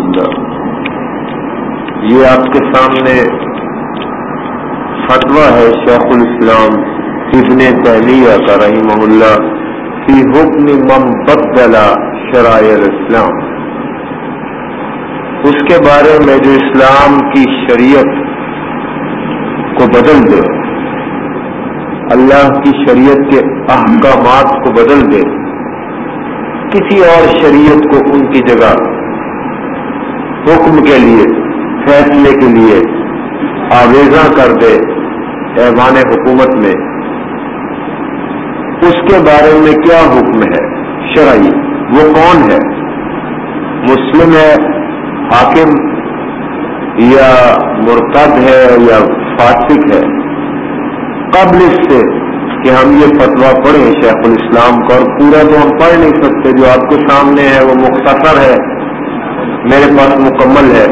لله یہ آپ کے سامنے فتویٰ ہے شیخ الاسلام ابن تحلیہ کا رحمہ اللہ فی حکم من بدل شرائع الاسلام۔ اس کے بارے میں جو اسلام کی شریعت کو بدل دے، اللہ کی شریعت کے احکامات کو بدل دے، کسی اور شریعت کو ان کی جگہ حکم کے لیے، فیصلے کے لیے آویزاں کر دے ایوان حکومت میں۔ اس کے بارے میں کیا حکم ہے؟ شرعی، وہ کون ہے؟ مسلم ہے، حاکم یا مرتد ہے یا فاسق ہے؟ قبل اس سے کہ ہم یہ فتوا پڑھیں، شیخ الاسلام کو، اور پورا تو ہم پڑھ نہیں سکتے، جو آپ کے سامنے ہے وہ مختصر ہے۔ میرے پاس مکمل ہے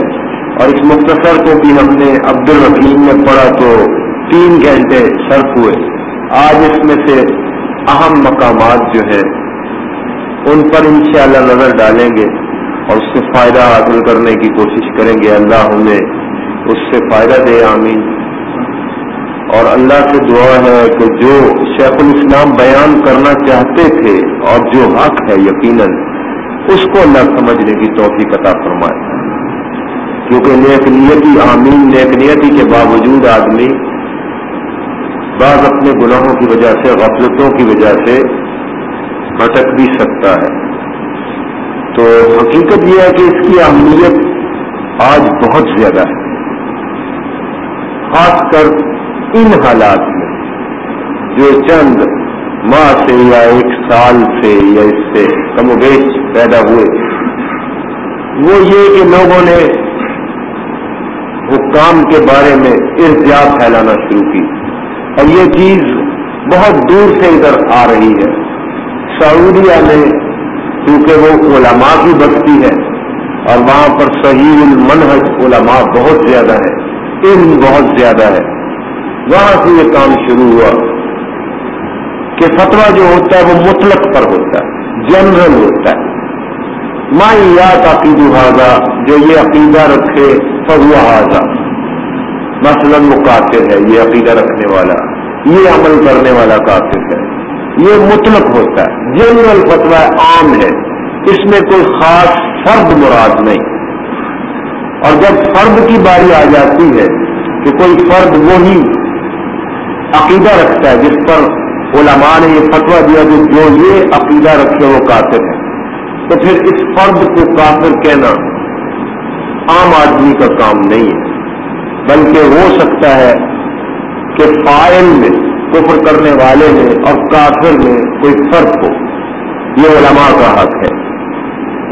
اور اس مختصر کو بھی ہم نے عبد الرحیم میں پڑھا تو تین گھنٹے صرف ہوئے۔ آج اس میں سے اہم مقامات جو ہیں، ان پر انشاءاللہ نظر ڈالیں گے اور اس سے فائدہ حاصل کرنے کی کوشش کریں گے۔ اللہ ہمیں اس سے فائدہ دے، آمین۔ اور اللہ سے دعا ہے کہ جو شیخ الاسلام بیان کرنا چاہتے تھے اور جو حق ہے، یقیناً اس کو اللہ سمجھنے کی توفیق عطا فرمائے۔ کیونکہ نیک نیتی، آمین، نیک نیتی کے باوجود آدمی بعض اپنے گناہوں کی وجہ سے، غفلتوں کی وجہ سے بھٹک بھی سکتا ہے۔ تو حقیقت یہ ہے کہ اس کی اہمیت آج بہت زیادہ ہے۔ خاص کر ان حالات میں جو چند ماہ سے یا ایک سال سے یا اس سے کم و بیش پیدا ہوئے۔ وہ یہ کہ لوگوں نے حکام کے بارے میں احتیاط پھیلانا شروع کی۔ اور یہ چیز بہت دور سے ادھر آ رہی ہے۔ سعودیہ میں کیونکہ وہ علماء کی بستی ہے اور وہاں پر صحیح المنحج علماء بہت زیادہ ہے علم بہت زیادہ ہے۔ وہاں سے یہ کام شروع ہوا۔ کہ فتویٰ جو ہوتا ہے وہ مطلق پر ہوتا ہے جنرل ہوتا ہے۔ مایات عقید حاضہ جو یہ عقیدہ رکھے فضو حاضہ مثلا وہ کافر ہے، یہ عقیدہ رکھنے والا۔ یہ عمل کرنے والا کافر ہے۔ یہ مطلق ہوتا ہے۔ جنرل فتوا عام ہے۔ اس میں کوئی خاص فرد مراد نہیں۔ اور جب فرد کی باری آ جاتی ہے کہ کوئی فرد وہی عقیدہ رکھتا ہے جس پر علماء نے یہ فتوا دیا کہ جو یہ عقیدہ رکھے وہ کافر ہے۔ تو پھر اس فرد کو کافر کہنا عام آدمی کا کام نہیں ہے، بلکہ ہو سکتا ہے کہ فائل میں کفر کرنے والے میں اور کافر میں کوئی فرق ہو۔ یہ علماء کا حق ہے۔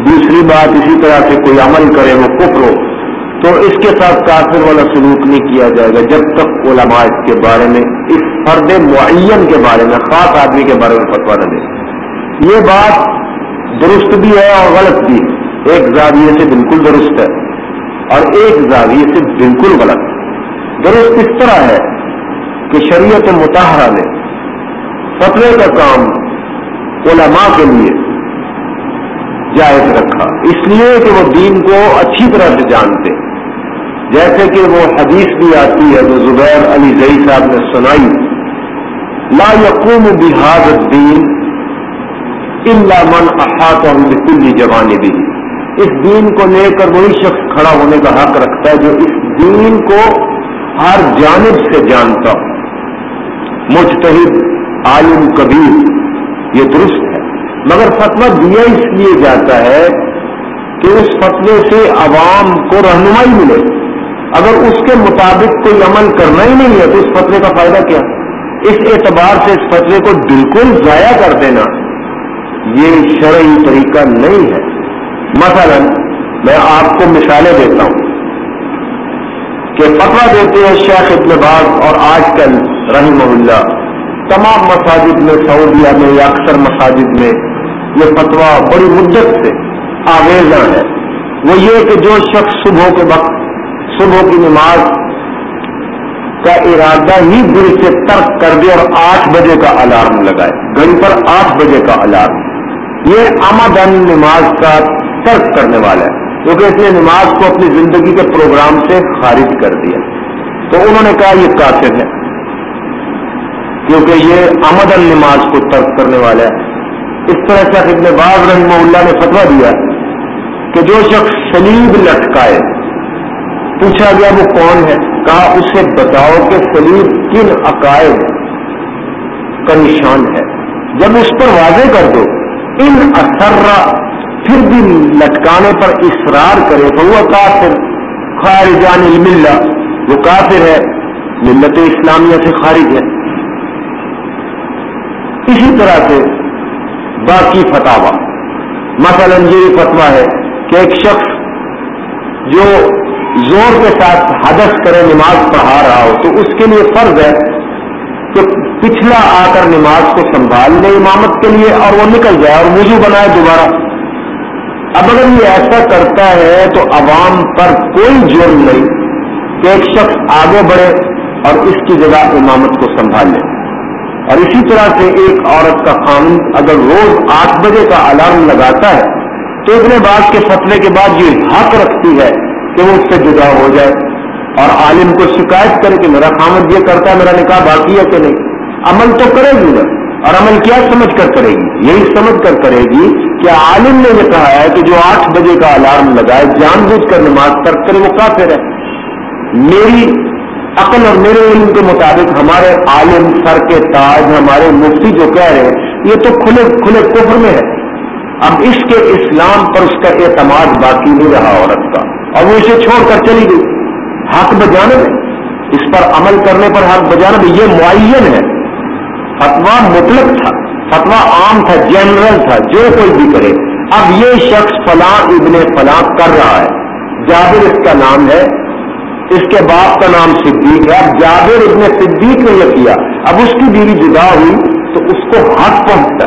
دوسری بات اسی طرح سے کوئی عمل کرے وہ کفر ہو، تو اس کے ساتھ کافر والا سلوک نہیں کیا جائے گا۔ جب تک علماء اس کے بارے میں اس فرد معین کے بارے میں، خاص آدمی کے بارے میں فتوا نہ دے۔ یہ بات درست بھی ہے اور غلط بھی ہے۔ ایک زاویے سے بالکل درست ہے اور ایک زاویے سے بالکل غلط۔ درست اس طرح ہے کہ شریعت متحرہ نے فتوے کا کام علماء کے لیے جائز رکھا۔ اس لیے کہ وہ دین کو اچھی طرح سے جانتے۔ جیسے کہ وہ حدیث بھی آتی ہے، جو زبیر علی زئی صاحب نے سنائی۔ لا یقوم بحاد الدین اللہ من احاط اور کل بھی اس دین کو لے کر وہی شخص کھڑا ہونے کا حق رکھتا ہے جو اس دین کو ہر جانب سے جانتا ہوں مجتہد، عالم، کبیر، یہ درست ہے. مگر فتویٰ دیا اس لیے جاتا ہے کہ اس فتوے سے عوام کو رہنمائی ملے. اگر اس کے مطابق کوئی عمل کرنا ہی نہیں ہے تو اس فتوے کا فائدہ کیا؟ اس اعتبار سے اس فتوے کو بالکل ضائع کر دینا یہ شرعی طریقہ نہیں ہے۔ مثلا میں آپ کو مثالیں دیتا ہوں کہ فتوا دیتے ہیں شیخ ابن باز اور آج کل رحیم اللہ۔ تمام مساجد میں، سعودیہ میں یا اکثر مساجد میں یہ فتوا بڑی مدت سے آویزاں ہے وہ یہ کہ جو شخص صبح کے وقت، صبح کی نماز کا ارادہ ہی دل سے ترک کر دے اور آٹھ بجے کا الارم لگائے۔ گھڑی پر آٹھ بجے کا الارم۔ یہ آمدن نماز کا ترک کرنے والا ہے۔ کیونکہ اس نے نماز کو اپنی زندگی کے پروگرام سے خارج کر دیا۔ تو انہوں نے کہا یہ کافر ہے۔ کیونکہ یہ آمد نماز کو ترک کرنے والا ہے۔ اس طرح سے ابن باز رحمہ اللہ نے فتوا دیا کہ جو شخص سلیب لٹکائے، پوچھا گیا وہ کون ہے؟ کہا اسے بتاؤ کہ سلیب کن عقائد کا نشان ہے۔ جب اس پر واضح کر دو، ان اثرا پھر بھی لٹکانے پر اصرار کرے تو وہ کافر، خارجان الملہ وہ کافر ہے، ملت اسلامیہ سے خارج ہے۔ اسی طرح سے باقی فتوا مثلا یہ فتوا ہے کہ ایک شخص جو زور کے ساتھ حدث کرے نماز پڑھا رہا ہو تو اس کے لیے فرض ہے کہ پچھلا آ کر نماز کو سنبھال لے امامت کے لیے اور وہ نکل جائے اور وضو بنائے دوبارہ۔ اب اگر یہ ایسا کرتا ہے تو عوام پر کوئی جرم نہیں کہ ایک شخص آگے بڑھے اور اس کی جگہ امامت کو سنبھال لے۔ اور اسی طرح سے ایک عورت کا قانون اگر روز آٹھ بجے کا الارم لگاتا ہے تو اتنے بات کے فتوے کے بعد یہ حق رکھتی ہے کہ وہ اس سے جدا ہو جائے اور عالم کو شکایت کرے کہ میرا خامد یہ کرتا ہے، میرا نکاح باقی ہے کہ نہیں؟ عمل تو کرے گی نا۔ اور عمل کیا سمجھ کر کرے گی؟ یہی سمجھ کر کرے گی کہ عالم نے یہ کہا ہے کہ جو آٹھ بجے کا الارم لگائے، جان بوجھ کر نماز کر کرے، وہ کافر ہے۔ میری عقل اور میرے علم کے مطابق ہمارے عالم سر کے تاج، ہمارے مفتی جو کہہ رہے ہیں، یہ تو کھلے کھلے کفر میں ہے۔ اب اس کے اسلام پر اس کا اعتماد باقی نہیں رہا عورت کا۔ اور وہ اسے چھوڑ کر چلی گئی۔ حق بجانے میں اس پر عمل کرنے پر حق بجانے میں یہ معین ہے۔ فتوا مطلق تھا۔ فتوا عام تھا، جنرل تھا، جو کوئی بھی کرے۔ اب یہ شخص فلاں ابن فلاں کر رہا ہے۔ جابر اس کا نام ہے۔ اس کے باپ کا نام صدیق ہے۔ اب جابر ابن صدیق نے یہ کیا۔ اب اس کی بیوی جدا ہوئی تو اس کو حق پہنچتا۔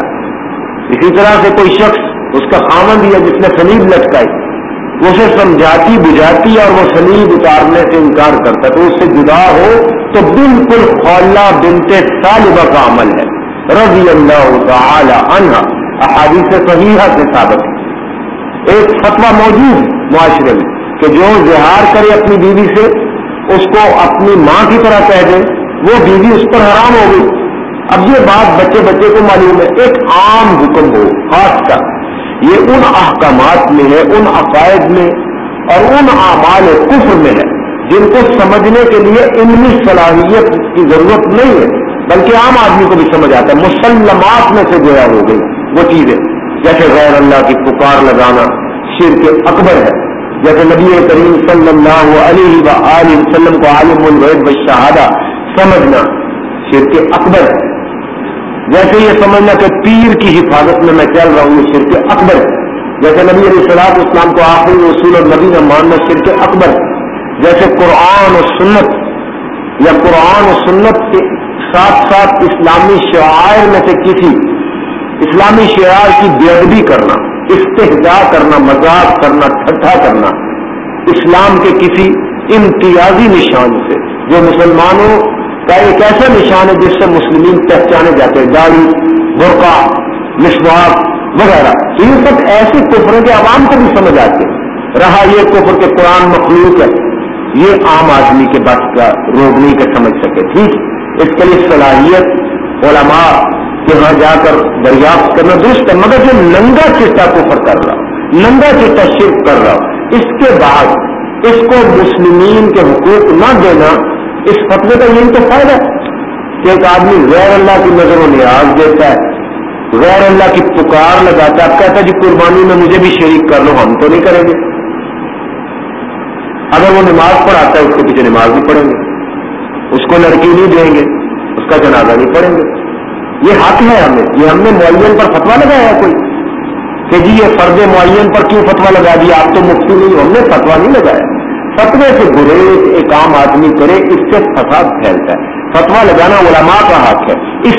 اسی طرح سے کوئی شخص اس کا خامن دیا جس نے سلیب لٹکائی۔ اسے سمجھاتی بجاتی اور وہ سلیب اتارنے سے انکار کرتا تو اس سے جدا ہو تو بالکل خولا بنتے طالبہ کا عمل ہے۔ رضی اللہ تعالی عنہ۔ احادیث صحیحہ سے ثابت ہے۔ ایک فتویٰ موجود معاشرے میں کہ جو زہار کرے اپنی بیوی سے، اس کو اپنی ماں کی طرح کہہ دے۔ وہ بیوی اس پر حرام ہو گئی۔ اب یہ بات بچے بچے کو معلوم ہے۔ ایک عام حکم ہو، خاص کا یہ ان احکامات میں ہے، ان عقائد میں اور ان اعمال کفر میں ہے۔ جن کو سمجھنے کے لیے علمی صلاحیت کی ضرورت نہیں ہے، بلکہ عام آدمی کو بھی سمجھ آتا ہے۔ مسلمات میں سے گویا ہو گئی وہ چیزیں۔ جیسے غیر اللہ کی پکار لگانا شیر کے اکبر ہے۔ جیسے نبی کریم صلی اللہ علیہ و وسلم کو عالم الوید و شہادہ سمجھنا شیر کے اکبر ہے۔ جیسے یہ سمجھنا کہ پیر کی حفاظت میں میں چل رہا ہوں یہ شرک اکبر۔ جیسے نبی علیہ السلام اسلام کو آخری اصول اور نبی کا ماننا شرک اکبر۔ جیسے قرآن و سنت یا قرآن و سنت کے ساتھ ساتھ اسلامی شعائر میں سے کسی، اسلامی شعار کی بےدبی کرنا، استحجا کرنا، مذاق کرنا، ٹھٹھا کرنا، اسلام کے کسی امتیازی نشان سے، جو مسلمانوں کا ایک ایسا نشان ہے جس سے مسلمین پہچانے جاتے ہیں؟ داڑھی برقع مشواق وغیرہ۔ یہ سب ایسے کفر کے عوام کو بھی سمجھ آتے رہا یہ کفر کے قرآن مخلوق ہے۔ یہ عام آدمی کے بس کا روگ نہیں کر سمجھ سکے۔ ٹھیک۔ اس کے لیے صلاحیت علماء کے وہاں جا کر دریافت کرنا درست ہے، مگر جو ننگا چٹا کفر کر رہا، ننگا چٹا شرک کر رہا، اس کے بعد اس کو مسلمین کے حقوق نہ دینا اس فتوے کا یہی تو فائدہ کہ ایک آدمی غیر اللہ کی نظر و نیاز دیتا ہے، غیر اللہ کی پکار لگاتا ہے اب کہتا ہے جی قربانی میں مجھے بھی شریک کر لو، ہم تو نہیں کریں گے۔ اگر وہ نماز پڑھاتا ہے، اس کے پیچھے نماز بھی پڑھیں گے۔ اس کو لڑکی نہیں دیں گے، اس کا جنازہ نہیں پڑھیں گے۔ یہ حق ہے ہمیں، یہ ہم نے معین پر فتوا لگایا کوئی۔ کہ جی یہ فرد معین پر کیوں فتوا لگا دیا؟ آپ تو مفتی نہیں، ہم نے فتوا نہیں لگایا۔ فتوے سے گریز ایک عام آدمی کرے، اس سے فساد پھیلتا ہے۔ فتوا لگانا علماء کا حق ہے۔ اس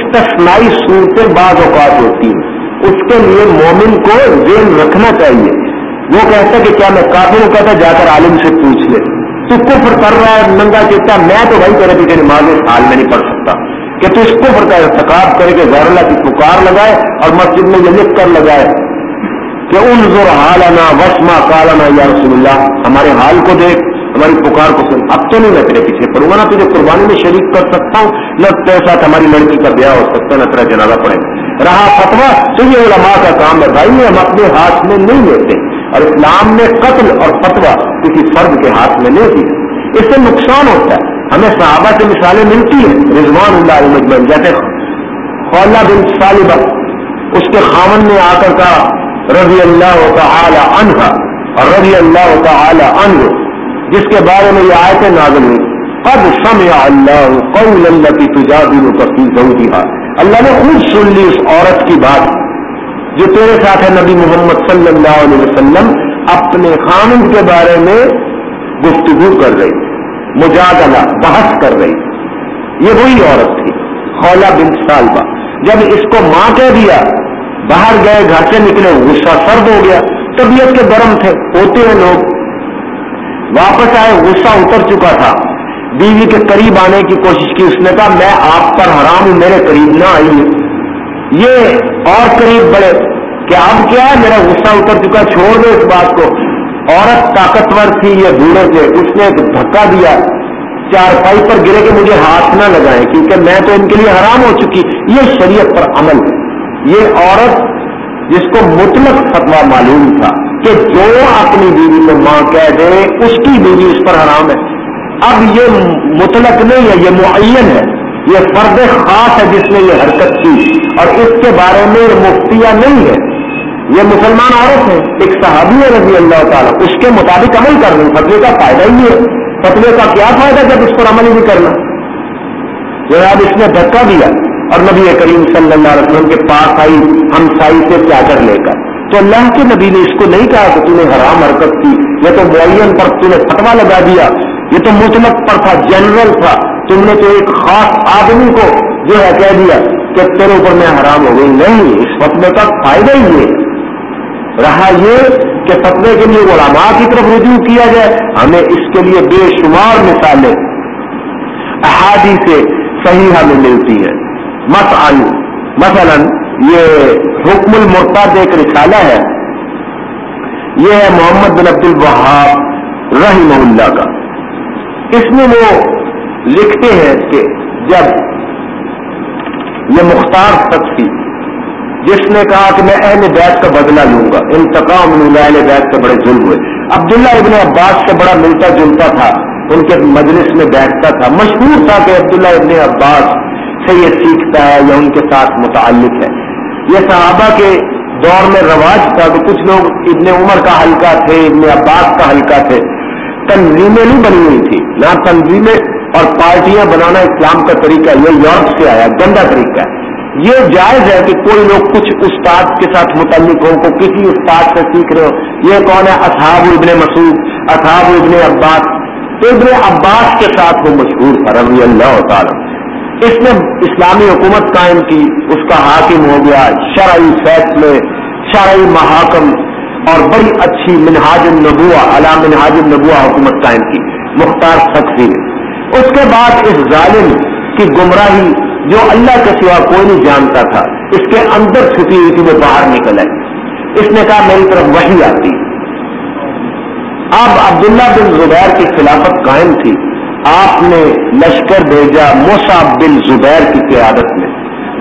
صورتیں بعض اوقات ہوتی ہیں اس کے لیے مومن کو ذہن رکھنا چاہیے۔ وہ کہتا ہے کہ کیا میں کافی ہوں؟ کہتا جا کر عالم سے پوچھ لے۔ تو کفر کر رہا ہے، ننگا چیتا، میں تو بھائی تیرے پیچھے نماز اس حال میں نہیں پڑھ سکتا۔ کہ تو اس کفر کا ارتقاب کرے کہ غیر اللہ کی پکار لگائے اور مسجد میں یہ لکھ کر لگائے۔ کہ ان ضرور حالانہ وسما کالانا یا رسول اللہ، ہمارے حال کو دیکھ، ہماری پکار کو سن۔ اب تو نہیں میں تیرے پیچھے پڑوں گا نا، تجھے قربانی میں شریک کر سکتا ہوں۔ نہ تیرے ساتھ ہماری لڑکی کا بیاہ ہو سکتا ہے نہ تیرا جنازہ پڑے۔ رہا فتوا تو یہ علماء کا کام ہے۔ بھائی، ہم اپنے ہاتھ میں نہیں لیتے۔ اور اسلام میں قتل اور فتوا کسی فرد کے ہاتھ میں نہیں دی اس سے نقصان ہوتا ہے۔ ہمیں صحابہ سے مثالیں ملتی ہیں۔ رضوان اللہ علیہ مجمن جیسے خولا بن صالبہ، اس کے خامن نے آ کر کہا رضی اللہ تعالی عنہ اور رضی اللہ تعالی عنہ، جس کے بارے میں یہ آیتیں نازل ہوئی۔ قد سمع اللہ قول اللہ کی تجادل اللہ نے خود سن لی اس عورت کی بات، جو تیرے ساتھ ہے نبی محمد صلی اللہ علیہ وسلم، اپنے خامن کے بارے میں گفتگو کر رہی، مجادلہ، بحث کر رہی۔ یہ وہی عورت تھی خولا بن سالبا جب اس کو ماں کہہ دیا باہر گئے، گھر سے نکلے، غصہ سرد ہو گیا، طبیعت کے گرم تھے، ہوتے ہیں لوگ۔ واپس آئے، غصہ اتر چکا تھا۔ بیوی کے قریب آنے کی کوشش کی، اس نے کہا، میں آپ پر حرام ہوں، میرے قریب نہ آئی یہ اور قریب بڑے کہ اب کیا ہے، میرا غصہ اتر چکا، چھوڑ دو اس بات کو۔ عورت طاقتور تھی یا بوڑھے تھے۔ اس نے ایک دھکا دیا چار پائی پر گرے کہ مجھے ہاتھ نہ لگائیں، کیونکہ میں تو ان کے لیے حرام ہو چکی۔ یہ شریعت پر عمل۔ ہے یہ عورت جس کو مطلق فتوا معلوم تھا کہ جو اپنی بیوی کو ماں کہہ دے، اس کی بیوی اس پر حرام ہے۔ اب یہ مطلق نہیں ہے، یہ معین ہے۔ یہ فرد خاص ہے جس نے یہ حرکت کی۔ اور اس کے بارے میں مفتیا نہیں ہے۔ یہ مسلمان عورت ہے، ایک صحابی ہے رضی اللہ تعالیٰ، اس کے مطابق عمل کر رہی فتوے کا فائدہ ہی ہے۔ فتوے کا کیا فائدہ جب اس پر عمل ہی نہیں کرنا؟ جناب اس نے دھکا دیا۔ اور نبی کریم صلی اللہ علیہ وسلم کے پاس آئی، ہم سائی سے چادر لے کر تو اللہ کے نبی نے اس کو نہیں کہا کہ تم نے حرام حرکت کی یہ تو معین پر تم نے فتوا لگا دیا یہ تو مطلق پر تھا، جنرل تھا، تم نے تو ایک خاص آدمی کو جو ہے کہہ دیا کہ تیرے اوپر میں حرام ہو گئی۔ نہیں، اس فتوے کا فائدہ ہی ہے رہا یہ کہ فتوے کے لیے علماء کی طرف رجوع کیا جائے۔ ہمیں اس کے لیے بے شمار مثالیں احادی سے صحیح ہمیں ملتی ہیں۔ مت آلو مثلا یہ حکم المرتاد ایک رسالہ ہے. یہ ہے محمد بن عبد الوہاب رحم اللہ کا. اس میں وہ لکھتے ہیں کہ جب یہ مختار تک تھی، جس نے کہا کہ میں اہل بیت کا بدلہ لوں گا، انتقام لوں اہل بیت سے بڑے ظلم ہوئے۔ عبداللہ ابن عباس سے بڑا ملتا جلتا تھا، ان کے مجلس میں بیٹھتا تھا۔ مشہور تھا کہ عبداللہ ابن عباس سے یہ سیکھتا ہے یا ان کے ساتھ متعلق ہے۔ یہ صحابہ کے دور میں رواج تھا کہ کچھ لوگ ابن عمر کا حلقہ تھے، ابن عباس کا حلقہ تھے۔ تنظیمیں نہیں بنی ہوئی تھی۔ نہ تنظیمیں اور پارٹیاں بنانا اسلام کا طریقہ، یہ یورپ سے آیا، گندا طریقہ۔ ہے یہ جائز ہے کہ کوئی لوگ کچھ استاد کے ساتھ متعلق ہو کو کسی استاد سے سیکھ رہے ہو یہ کون ہے؟ اصحاب ابن مسعود، اصحاب ابن عباس۔ تو ابن عباس کے ساتھ وہ مشہور تھا، رضی اللہ تعالی اس نے اسلامی حکومت قائم کی، اس کا حاکم ہو گیا شرعی فیصلے، شرعی محاکم اور بڑی اچھی منہاج النبوہ علام منہاج النبوہ حکومت قائم کی، مختار سخی اس کے بعد اس ظالم کی گمراہی جو اللہ کے سوا کوئی نہیں جانتا تھا، اس کے اندر چھپی ہوئی تھی، وہ باہر نکل آئی۔ اس نے کہا، میری طرف وہی آتی۔ اب عبداللہ بن زبیر کی خلافت قائم تھی۔ آپ نے لشکر بھیجا موسا بن زبیر کی قیادت میں،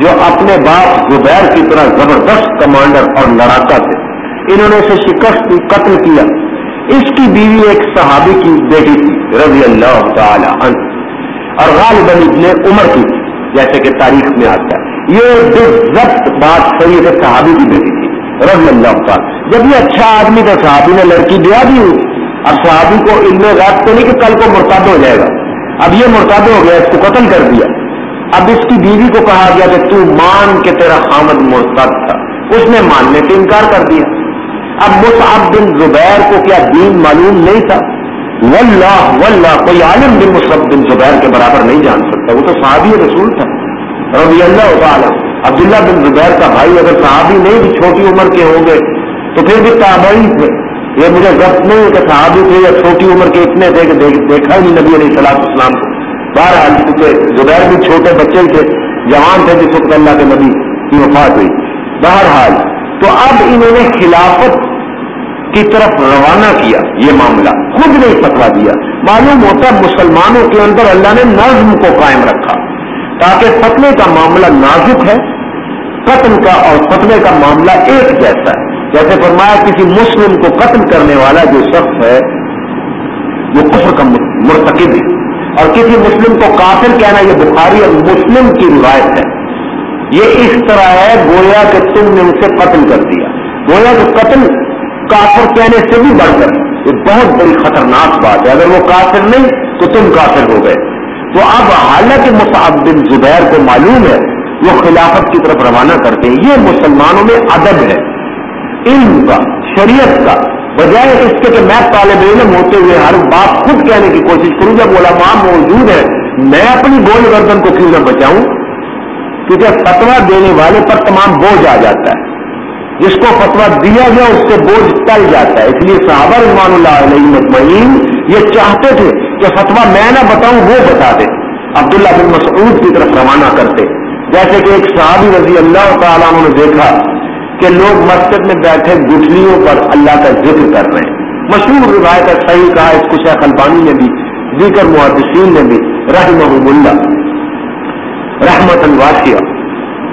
جو اپنے باپ زبیر کی طرح زبردست کمانڈر اور لڑاکا تھے۔ انہوں نے اسے شکست قتل کیا۔ اس کی بیوی ایک صحابی کی بیٹی تھی، رضی اللہ تعالی عنہ۔ اور غالباً ابن عمر کی تھی، جیسے کہ تاریخ میں آتا ہے۔ یہ ضبط بات صحیح ہے صحابی کی بیٹی تھی، رضی اللہ تعالیٰ۔ جب یہ اچھا آدمی تھا، صحابی نے لڑکی دیا دی ہوئی۔ اب صحابی کو علم رات تو نہیں کہ کل کو مرتب ہو جائے گا۔ اب یہ مرتب ہو گیا، اس کو قتل کر دیا۔ اب اس کی بیوی کو کہا گیا کہ تو مان کے تیرا خامد مرتب تھا۔ اس نے ماننے سے انکار کر دیا۔ اب مصعب بن زبیر کو کیا دین معلوم نہیں تھا؟ واللہ واللہ، کوئی عالم بن مصعب بن زبیر کے برابر نہیں جان سکتا۔ وہ تو صحابی رسول تھا۔ رضی اللہ تعالیٰ عبداللہ بن زبیر کا بھائی اگر صحابی نہیں بھی چھوٹی عمر کے ہوں گے تو پھر بھی تابعی تھے۔ یہ مجھے ضبط نہیں ہے کہ صحابی تھے یا چھوٹی عمر کے اتنے تھے کہ دیکھا ہی نہیں نبی علیہ السلام اسلام کو۔ بہرحال کیونکہ زبیر بھی چھوٹے بچے تھے، جوان تھے جس وقت اللہ کے نبی کی وفات ہوئی۔ بہرحال تو اب انہوں نے خلافت کی طرف روانہ کیا، یہ معاملہ خود نے فتوا دیا۔ معلوم ہوتا مسلمانوں کے اندر اللہ نے نظم کو قائم رکھا، تاکہ فتوے کا معاملہ نازک ہے، قتل کا اور فتوے کا معاملہ ایک جیسا ہے۔ جیسے فرمایا کسی مسلم کو قتل کرنے والا جو شخص ہے، وہ کفر کا مرتکب ہے۔ اور کسی مسلم کو کافر کہنا یہ بخاری اور مسلم کی روایت ہے۔ یہ اس طرح ہے گویا کہ تم نے اسے قتل کر دیا۔ گویا کہ قتل کافر کہنے سے بھی بڑھ کر۔ یہ بہت بڑی خطرناک بات ہے۔ اگر وہ کافر نہیں تو تم کافر ہو گئے۔ تو اب حالانکہ مصعب بن زبیر کو معلوم ہے، وہ خلافت کی طرف روانہ کرتے ہیں۔ یہ مسلمانوں میں ادب ہے۔ علم کا، شریعت کا، بجائے اس کے کہ میں طالب علم ہوتے ہوئے ہر بات خود کہنے کی کوشش کروں جب علماء موجود ہے میں اپنی گول گردن کو کیوں نہ بچاؤں؟ کیونکہ فتوا دینے والے پر تمام بوجھ آ جاتا ہے۔ جس کو فتوا دیا گیا، اس سے بوجھ ٹل جاتا ہے۔ اس لیے صحابہ رضوان اللہ علیہ مطمئن یہ چاہتے تھے کہ فتوا میں نہ بتاؤں، وہ بتا دے۔ عبداللہ بن مسعود کی طرف روانہ کرتے۔ جیسے کہ ایک صحابی رضی اللہ تعالیٰ نے دیکھا کہ لوگ مسجد میں بیٹھے گٹھلیوں پر اللہ کا ذکر کر رہے ہیں۔ مشہور روایت صحیح کہا اس کو شیخ البانی نے بھی ذکر محدثین نے بھی رحمہ اللہ رحمت الواسیہ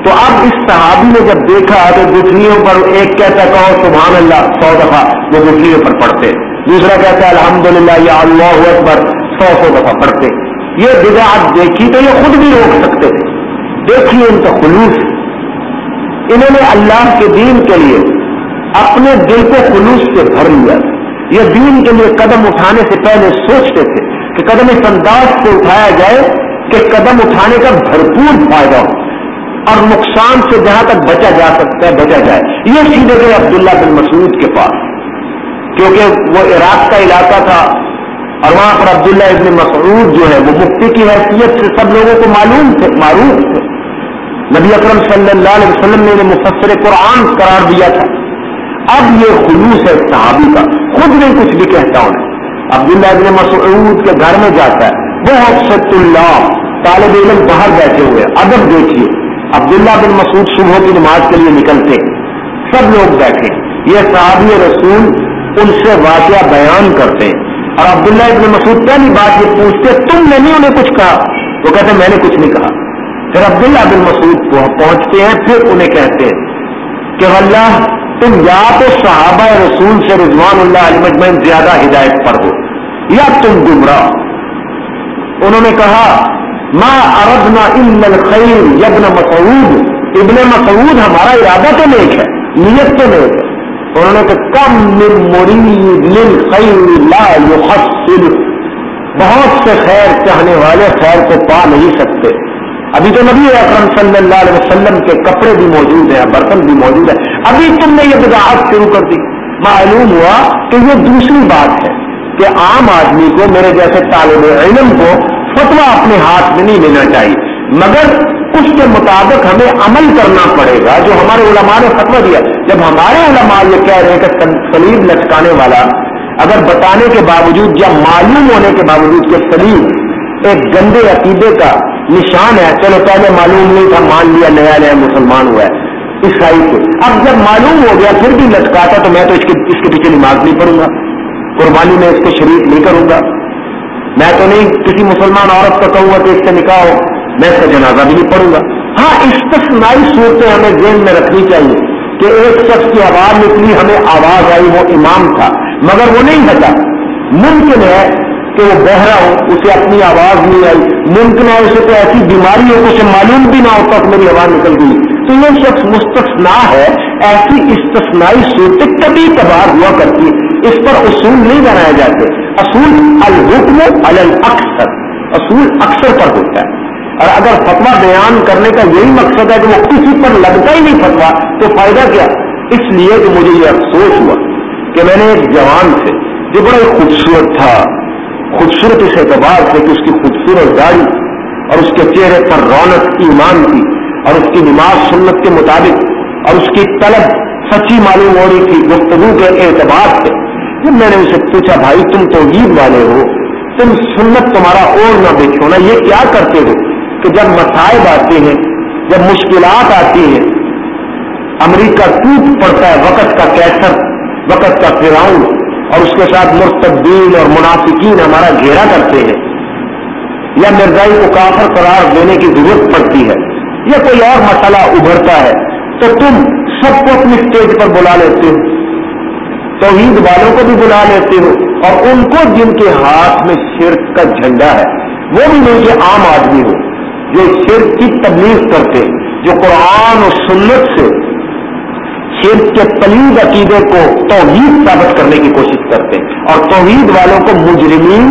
تو اب اس صحابی نے جب دیکھا تو گٹھلیوں پر ایک کہتا کہو سبحان اللہ، سو دفعہ وہ گٹھلیوں پر پڑھتے دوسرا کہتا ہے الحمد للہ یا اللہ اکبر، سو سو دفعہ پڑھتے یہ جگہ آپ دیکھی تو یہ خود بھی روک سکتے تھے دیکھیے ان کا خلوص۔ انہوں نے اللہ کے دین کے لیے اپنے دل کو خلوص سے بھر لیا۔ یہ دین کے لیے قدم اٹھانے سے پہلے سوچتے تھے کہ قدم اس انداز سے اٹھایا جائے کہ قدم اٹھانے کا بھرپور فائدہ ہو اور نقصان سے جہاں تک بچا جا سکتا ہے، بچا جائے۔ یہ سیدھے گئے عبداللہ بن مسعود کے پاس، کیونکہ وہ عراق کا علاقہ تھا اور وہاں پر عبداللہ ابن مسعود جو ہے، وہ مفتی کی حیثیت سے سب لوگوں کو معلوم تھے، معروف تھے۔ نبی اکرم صلی اللہ علیہ وسلم نے مفسر قرآن قرار دیا تھا۔ اب یہ خلوص ہے صحابی کا۔ خود نہیں کچھ بھی کہتا ہوں۔ عبداللہ ابن مسعود کے گھر میں جاتا ہے۔ بہت ست اللہ۔ طالب علم باہر بیٹھے ہوئے ادب دیکھیے۔ عبداللہ بن مسعود صبح کی نماز کے لیے نکلتے سب لوگ بیٹھے یہ صحابی رسول ان سے واقعہ بیان کرتے اور عبداللہ ابن مسعود پہلی بات یہ پوچھتے تم نے نہیں انہیں کچھ کہا؟ وہ کہتے میں نے کچھ نہیں کہا۔ پھر عبداللہ بن مسعود پہنچتے ہیں، پھر انہیں کہتے ہیں کہ اللہ تم یا تو صحابہ رسول سے رضوان اللہ علیہ مجمعین زیادہ ہدایت پر ہو، یا تم گمراہ۔ انہوں نے کہا ماں اردنا ان الخیر یبن مسعود، ابن مسعود ہمارا ارادہ تو نیک ہے، نیت تو نیک ہے۔ انہوں نے کہا، کم من مرید للخیر لا يحصل بہت سے خیر چاہنے والے خیر کو پا نہیں سکتے۔ ابھی تو نبی اکرم صلی اللہ علیہ وسلم کے کپڑے بھی موجود ہیں، برتن بھی موجود ہیں۔ ابھی تم نے یہ وضاحت شروع کر دی۔ معلوم ہوا کہ یہ دوسری بات ہے کہ عام آدمی کو میرے جیسے طالب علم کو فتوا اپنے ہاتھ میں نہیں لینا چاہیے۔ مگر اس کے مطابق ہمیں عمل کرنا پڑے گا، جو ہمارے علماء نے فتوا دیا۔ جب ہمارے علماء یہ کہہ رہے ہیں کہ سلیم لٹکانے والا، اگر بتانے کے باوجود یا معلوم ہونے کے باوجود کہ سلیم ایک گندے عقیدے کا نشان ہے۔ چلو پہلے معلوم نہیں تھا، مان لیا، نیا نیا مسلمان ہوا ہے۔ عیسائی سے اب جب معلوم ہو گیا، پھر بھی لٹکاتا تو میں تو اس کے اس کے پیچھے نماز نہیں پڑھوں گا۔ قربانی میں اس کو شریک نہیں کروں گا۔ میں تو نہیں کسی مسلمان عورت کا کہوں گا کہ اس سے نکاح ہو۔ میں اس کا جنازہ بھی نہیں پڑھوں گا۔ ہاں استثنائی صورتیں ہمیں ذہن میں رکھنی چاہیے کہ ایک شخص کی آواز نکلی ہمیں آواز آئی، وہ امام تھا، مگر وہ نہیں بتا ممکن ہے کہ وہ بہرا ہو، اسے اپنی آواز نہیں آئی۔ ممکن ہے اسے کوئی ایسی بیماری ہو اسے معلوم بھی نہ ہوتا کہ میری آواز نکل گئی۔ تو یہ شخص مستثنا ہے، ایسی استثنائی صورتیں کبھی کبھار ہوا کرتی اس پر اصول نہیں بنائے جاتے۔ اصول الحکم اکثر اصول اکثر پر ہوتا ہے۔ اور اگر فتوا بیان کرنے کا یہی مقصد ہے کہ وہ کسی پر لگتا ہی نہیں فتوا تو فائدہ کیا؟ اس لیے کہ مجھے یہ افسوس ہوا کہ میں نے ایک جوان سے جو بڑا خوبصورت تھا۔ خوبصورت اس اعتبار سے کہ اس کی خوبصورت گاڑی اور اس کے چہرے پر رونق ایمان تھی اور اس کی نماز سنت کے مطابق اور اس کی طلب سچی معلوم ہو رہی تھی، گفتگو کے اعتبار سے۔ جب میں نے اسے پوچھا، بھائی، تم توحید والے ہو، تم سنت تمہارا اور نہ بیچونا یہ کیا کرتے ہو؟ کہ جب مسائب آتے ہیں، جب مشکلات آتی ہیں، امریکہ ٹوٹ پڑتا ہے، وقت کا کیسر، وقت کا فراؤن اور اس کے ساتھ مرتبین اور منافقین ہمارا گھیرا کرتے ہیں۔ یا مرزائی کو کافر قرار دینے کی ضرورت پڑتی ہے۔ یا کوئی اور مسئلہ ابھرتا ہے، تو تم سب کو اپنی اسٹیج پر بلا لیتے ہو۔ توحید والوں کو بھی بلا لیتے ہو۔ اور ان کو جن کے ہاتھ میں شرک کا جھنڈا ہے، وہ بھی نہیں کہ عام آدمی ہو۔ جو شرک کی تبلیغ کرتے، جو قرآن اور سنت سے شرک کے پلیز عقیدے کو توحید ثابت کرنے کی کوشش کرتے اور توحید والوں کو مجرمین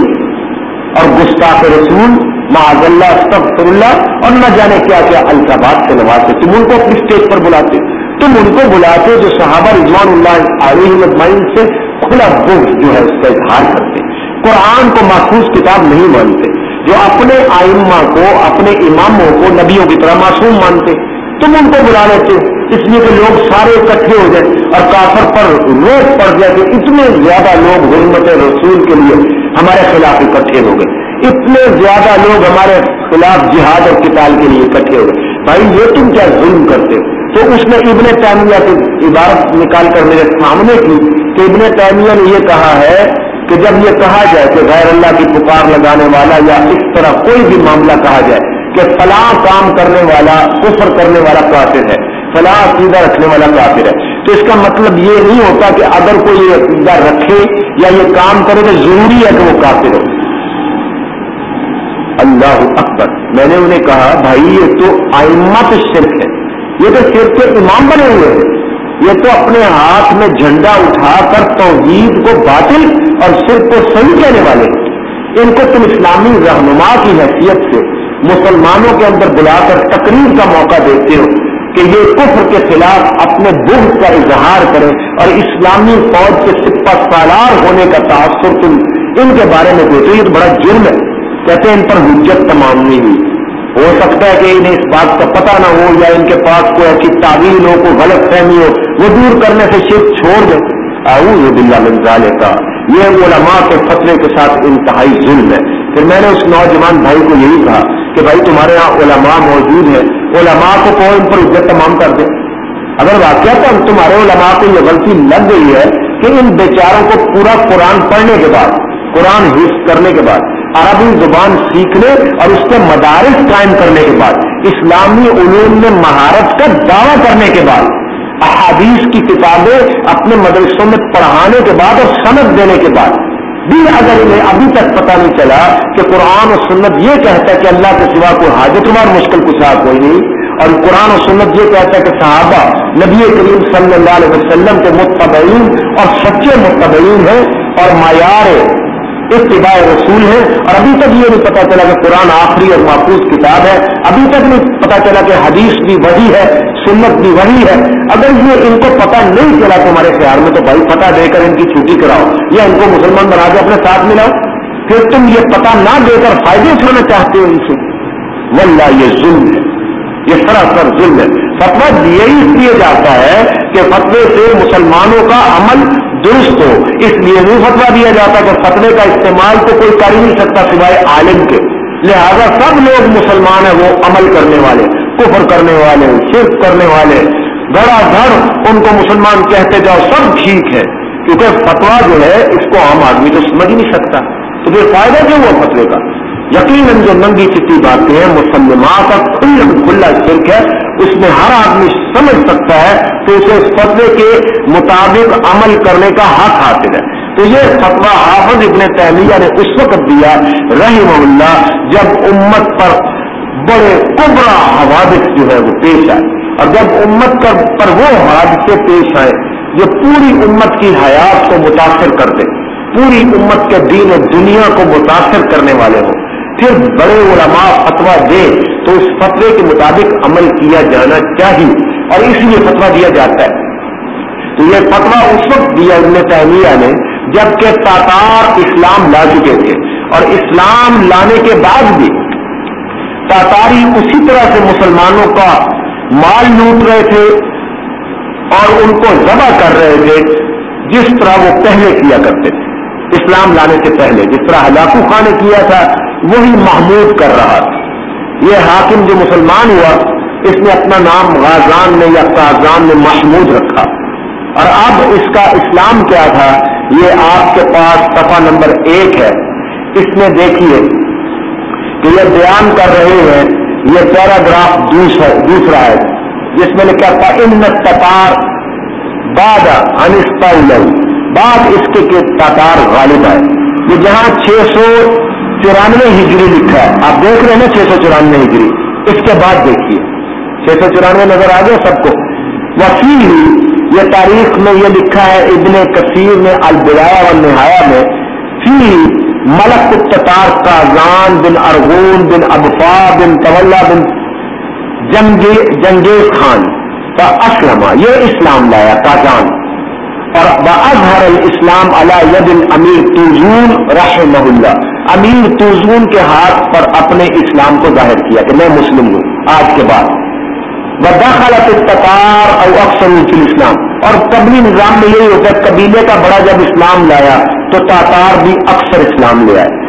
اور گستاخ رسول معذ اللہ، استغفر اللہ اور نہ جانے کیا کیا القابات سے نوازتے تم ان کو اپنی اسٹیج پر بلاتے تم ان کو بلاتے جو صحابہ رضوان اللہ علیہ مطمئن سے کھلا بوجھ جو ہے اس کا اظہار کرتے قرآن کو محفوظ کتاب نہیں مانتے، جو اپنے آئمہ کو، اپنے اماموں کو نبیوں کی طرح معصوم مانتے، تم ان کو بلا لیتے اس لیے کہ لوگ سارے اکٹھے ہو جائیں اور کافر پر روک پڑ جائے کہ اتنے زیادہ لوگ حرمت رسول کے لیے ہمارے خلاف اکٹھے ہو گئے۔ اتنے زیادہ لوگ ہمارے خلاف جہاد اور کتاب کے لیے اکٹھے ہو گئے۔ بھائی، یہ تم کیا ظلم کرتے ہو؟ تو اس نے ابن تعمیہ کی عبارت نکال کر میرے سامنے کی کہ ابن تعمیہ نے یہ کہا ہے کہ جب یہ کہا جائے کہ غیر اللہ کی پکار لگانے والا یا اس طرح کوئی بھی معاملہ کہا جائے کہ فلاں کام کرنے والا، کفر کرنے والا کافر ہے فلاں عقیدہ رکھنے والا کافر ہے۔ تو اس کا مطلب یہ نہیں ہوتا کہ اگر کوئی یہ عقیدہ رکھے یا یہ کام کرے تو ضروری ہے کہ وہ کافر ہو۔ اللہ اکبر۔ میں نے انہیں کہا، بھائی، یہ تو آئمت شرک ہے۔ یہ تو شرک کے امام بنے ہوئے ہیں۔ یہ تو اپنے ہاتھ میں جھنڈا اٹھا کر توحید کو باطل اور صرف کو صحیح کہنے والے ان کو تم اسلامی رہنما کی حیثیت سے مسلمانوں کے اندر بلا کر تقریر کا موقع دیتے ہو۔ کہ یہ کفر کے خلاف اپنے بغض کا اظہار کرے اور اسلامی فوج کے سپا سالار ہونے کا تاثر تم ان کے بارے میں دیتے یہ تو بڑا جرم ہے۔ کہتے ہیں ان پر حجت تمام نہیں ہوئی ہو سکتا ہے کہ انہیں اس بات کا پتہ نہ ہو یا ان کے پاس کوئی ایسی تعویل ہو، کوئی غلط فہمی ہو، وہ دور کرنے سے شرک چھوڑ دے۔ اعوذ باللہ من ذالکا یہ علماء کے فتوے کے ساتھ انتہائی ظلم ہے۔ پھر میں نے اس نوجوان بھائی کو یہی کہا کہ بھائی تمہارے یہاں علماء موجود ہیں۔ علماء کو کو ان پر عزت تمام کر دے۔ اگر واقعہ تو تمہارے علماء کو یہ غلطی لگ گئی ہے کہ ان بیچاروں کو پورا قرآن پڑھنے کے بعد، قرآن حفظ کرنے کے بعد، عربی زبان سیکھنے اور اس کے مدارس قائم کرنے کے بعد، اسلامی علوم میں مہارت کا دعوی کرنے کے بعد، احادیث کی کتابیں اپنے مدرسوں میں پڑھانے کے بعد اور سند دینے کے بعد بھی اگر انہیں ابھی تک پتہ نہیں چلا کہ قرآن و سنت یہ کہتا ہے کہ اللہ کے سوا کوئی حاجت مار مشکل کشا کوئی نہیں، اور قرآن و سنت یہ کہتا ہے کہ صحابہ نبی کریم صلی اللہ علیہ وسلم کے متبعین اور سچے متبعین ہیں اور معیار اتباع رسول ہے اور ابھی تک یہ نہیں پتا چلا کہ قرآن آخری اور محفوظ کتاب ہے، ابھی تک نہیں پتا چلا کہ حدیث بھی وہی ہے، سنت بھی وہی ہے۔ اگر یہ ان کو پتا نہیں چلا تمہارے خیال میں تو بھائی پتا دے کر ان کی چھٹی کراؤ یا ان کو مسلمان بنا کے اپنے ساتھ ملاؤ۔ پھر تم یہ پتا نہ دے کر فائدے اٹھانا چاہتے ہو ان سے۔ واللہ یہ ظلم ہے۔ یہ سراسر ظلم ہے۔ فتوا یہی اس لیے جاتا ہے کہ فتوے سے مسلمانوں کا عمل درست ہو اس لیے نہیں فتوا دیا جاتا کہ فتوے کا استعمال تو کوئی کر ہی نہیں سکتا سوائے عالم کے۔ لہذا سب لوگ مسلمان ہیں وہ عمل کرنے والے، کفر کرنے والے، شرک کرنے والے۔ گڑا دھڑ ان کو مسلمان کہتے جاؤ، سب ٹھیک ہے۔ کیونکہ فتوا جو ہے، اس کو عام آدمی تو سمجھ نہیں سکتا۔ تو پھر فائدہ کیوں ہوا فتوے کا؟ یقیناً جو ننگی چٹی باتیں ہیں مسلمان کا کھل کھلا شرک ہے۔ اس میں ہر آدمی سمجھ سکتا ہے کہ اسے اس فتوے کے مطابق عمل کرنے کا حق حاصل ہے۔ تو یہ فتوا حافظ ابن تہلیہ نے اس وقت دیا رحیم اللہ، جب امت پر بڑے کبرا حوادث جو ہے وہ پیش آئے۔ اور جب امت پر وہ حادثے پیش آئے جو پوری امت کی حیات کو متاثر کر دے پوری امت کے دین و دنیا کو متاثر کرنے والے ہوں۔ پھر بڑے علماء فتوا دے تو اس فتوے کے مطابق عمل کیا جانا چاہیے اور اس لیے فتوا دیا جاتا ہے۔ تو یہ فتوا اس وقت دیا ابن تعمیہ نے جبکہ تاتار اسلام لا چکے تھے اور اسلام لانے کے بعد بھی تاتاری اسی طرح سے مسلمانوں کا مال لوٹ رہے تھے اور ان کو ذبح کر رہے تھے جس طرح وہ پہلے کیا کرتے تھے۔ اسلام لانے سے پہلے جس طرح ہلاکو خان نے کیا تھا، وہی محمود کر رہا تھا۔ یہ حاکم جو مسلمان ہوا، اس نے اپنا نام غازان نے یا قازان نے محمود رکھا۔ اور اب اس کا اسلام کیا تھا؟ یہ آپ کے پاس صفحہ نمبر ایک ہے۔ اس میں دیکھیے کہ یہ بیان کر رہے ہیں، یہ پیراگراف دوسرا ہے، جس میں لکھا تھا ان تتار باد انستا بعد اس کے تاتار غالب ہے۔ یہ جہاں چھ سو چورانوے ہجری لکھا ہے۔ آپ دیکھ رہے ہیں نا چھ سو چورانوے ہجری۔ اس کے بعد دیکھیے۔ چھ سو چورانوے نظر آ گیا سب کو۔ وسیع یہ تاریخ میں یہ لکھا ہے ابن کثیر نے البدایا و نہایا میں۔ فی ملک تتار کا زان بن ارغون بن ابفا بن طلّہ بن جنگی جنگیز خان۔ کا اسلم یہ اسلام لایا تاجان اور باظہر الاسلام علی ید امیر توزون رحمہ اللہ۔ امیر توزون کے ہاتھ پر اپنے اسلام کو ظاہر کیا کہ میں مسلم ہوں، آج کے بعد۔ بداخلت تطار اور اکثر اسلام اور قبلی نظام میں یہی ہوتا ہے، قبیلے کا بڑا جب اسلام لایا تو تاتار بھی اکثر اسلام لے آئے۔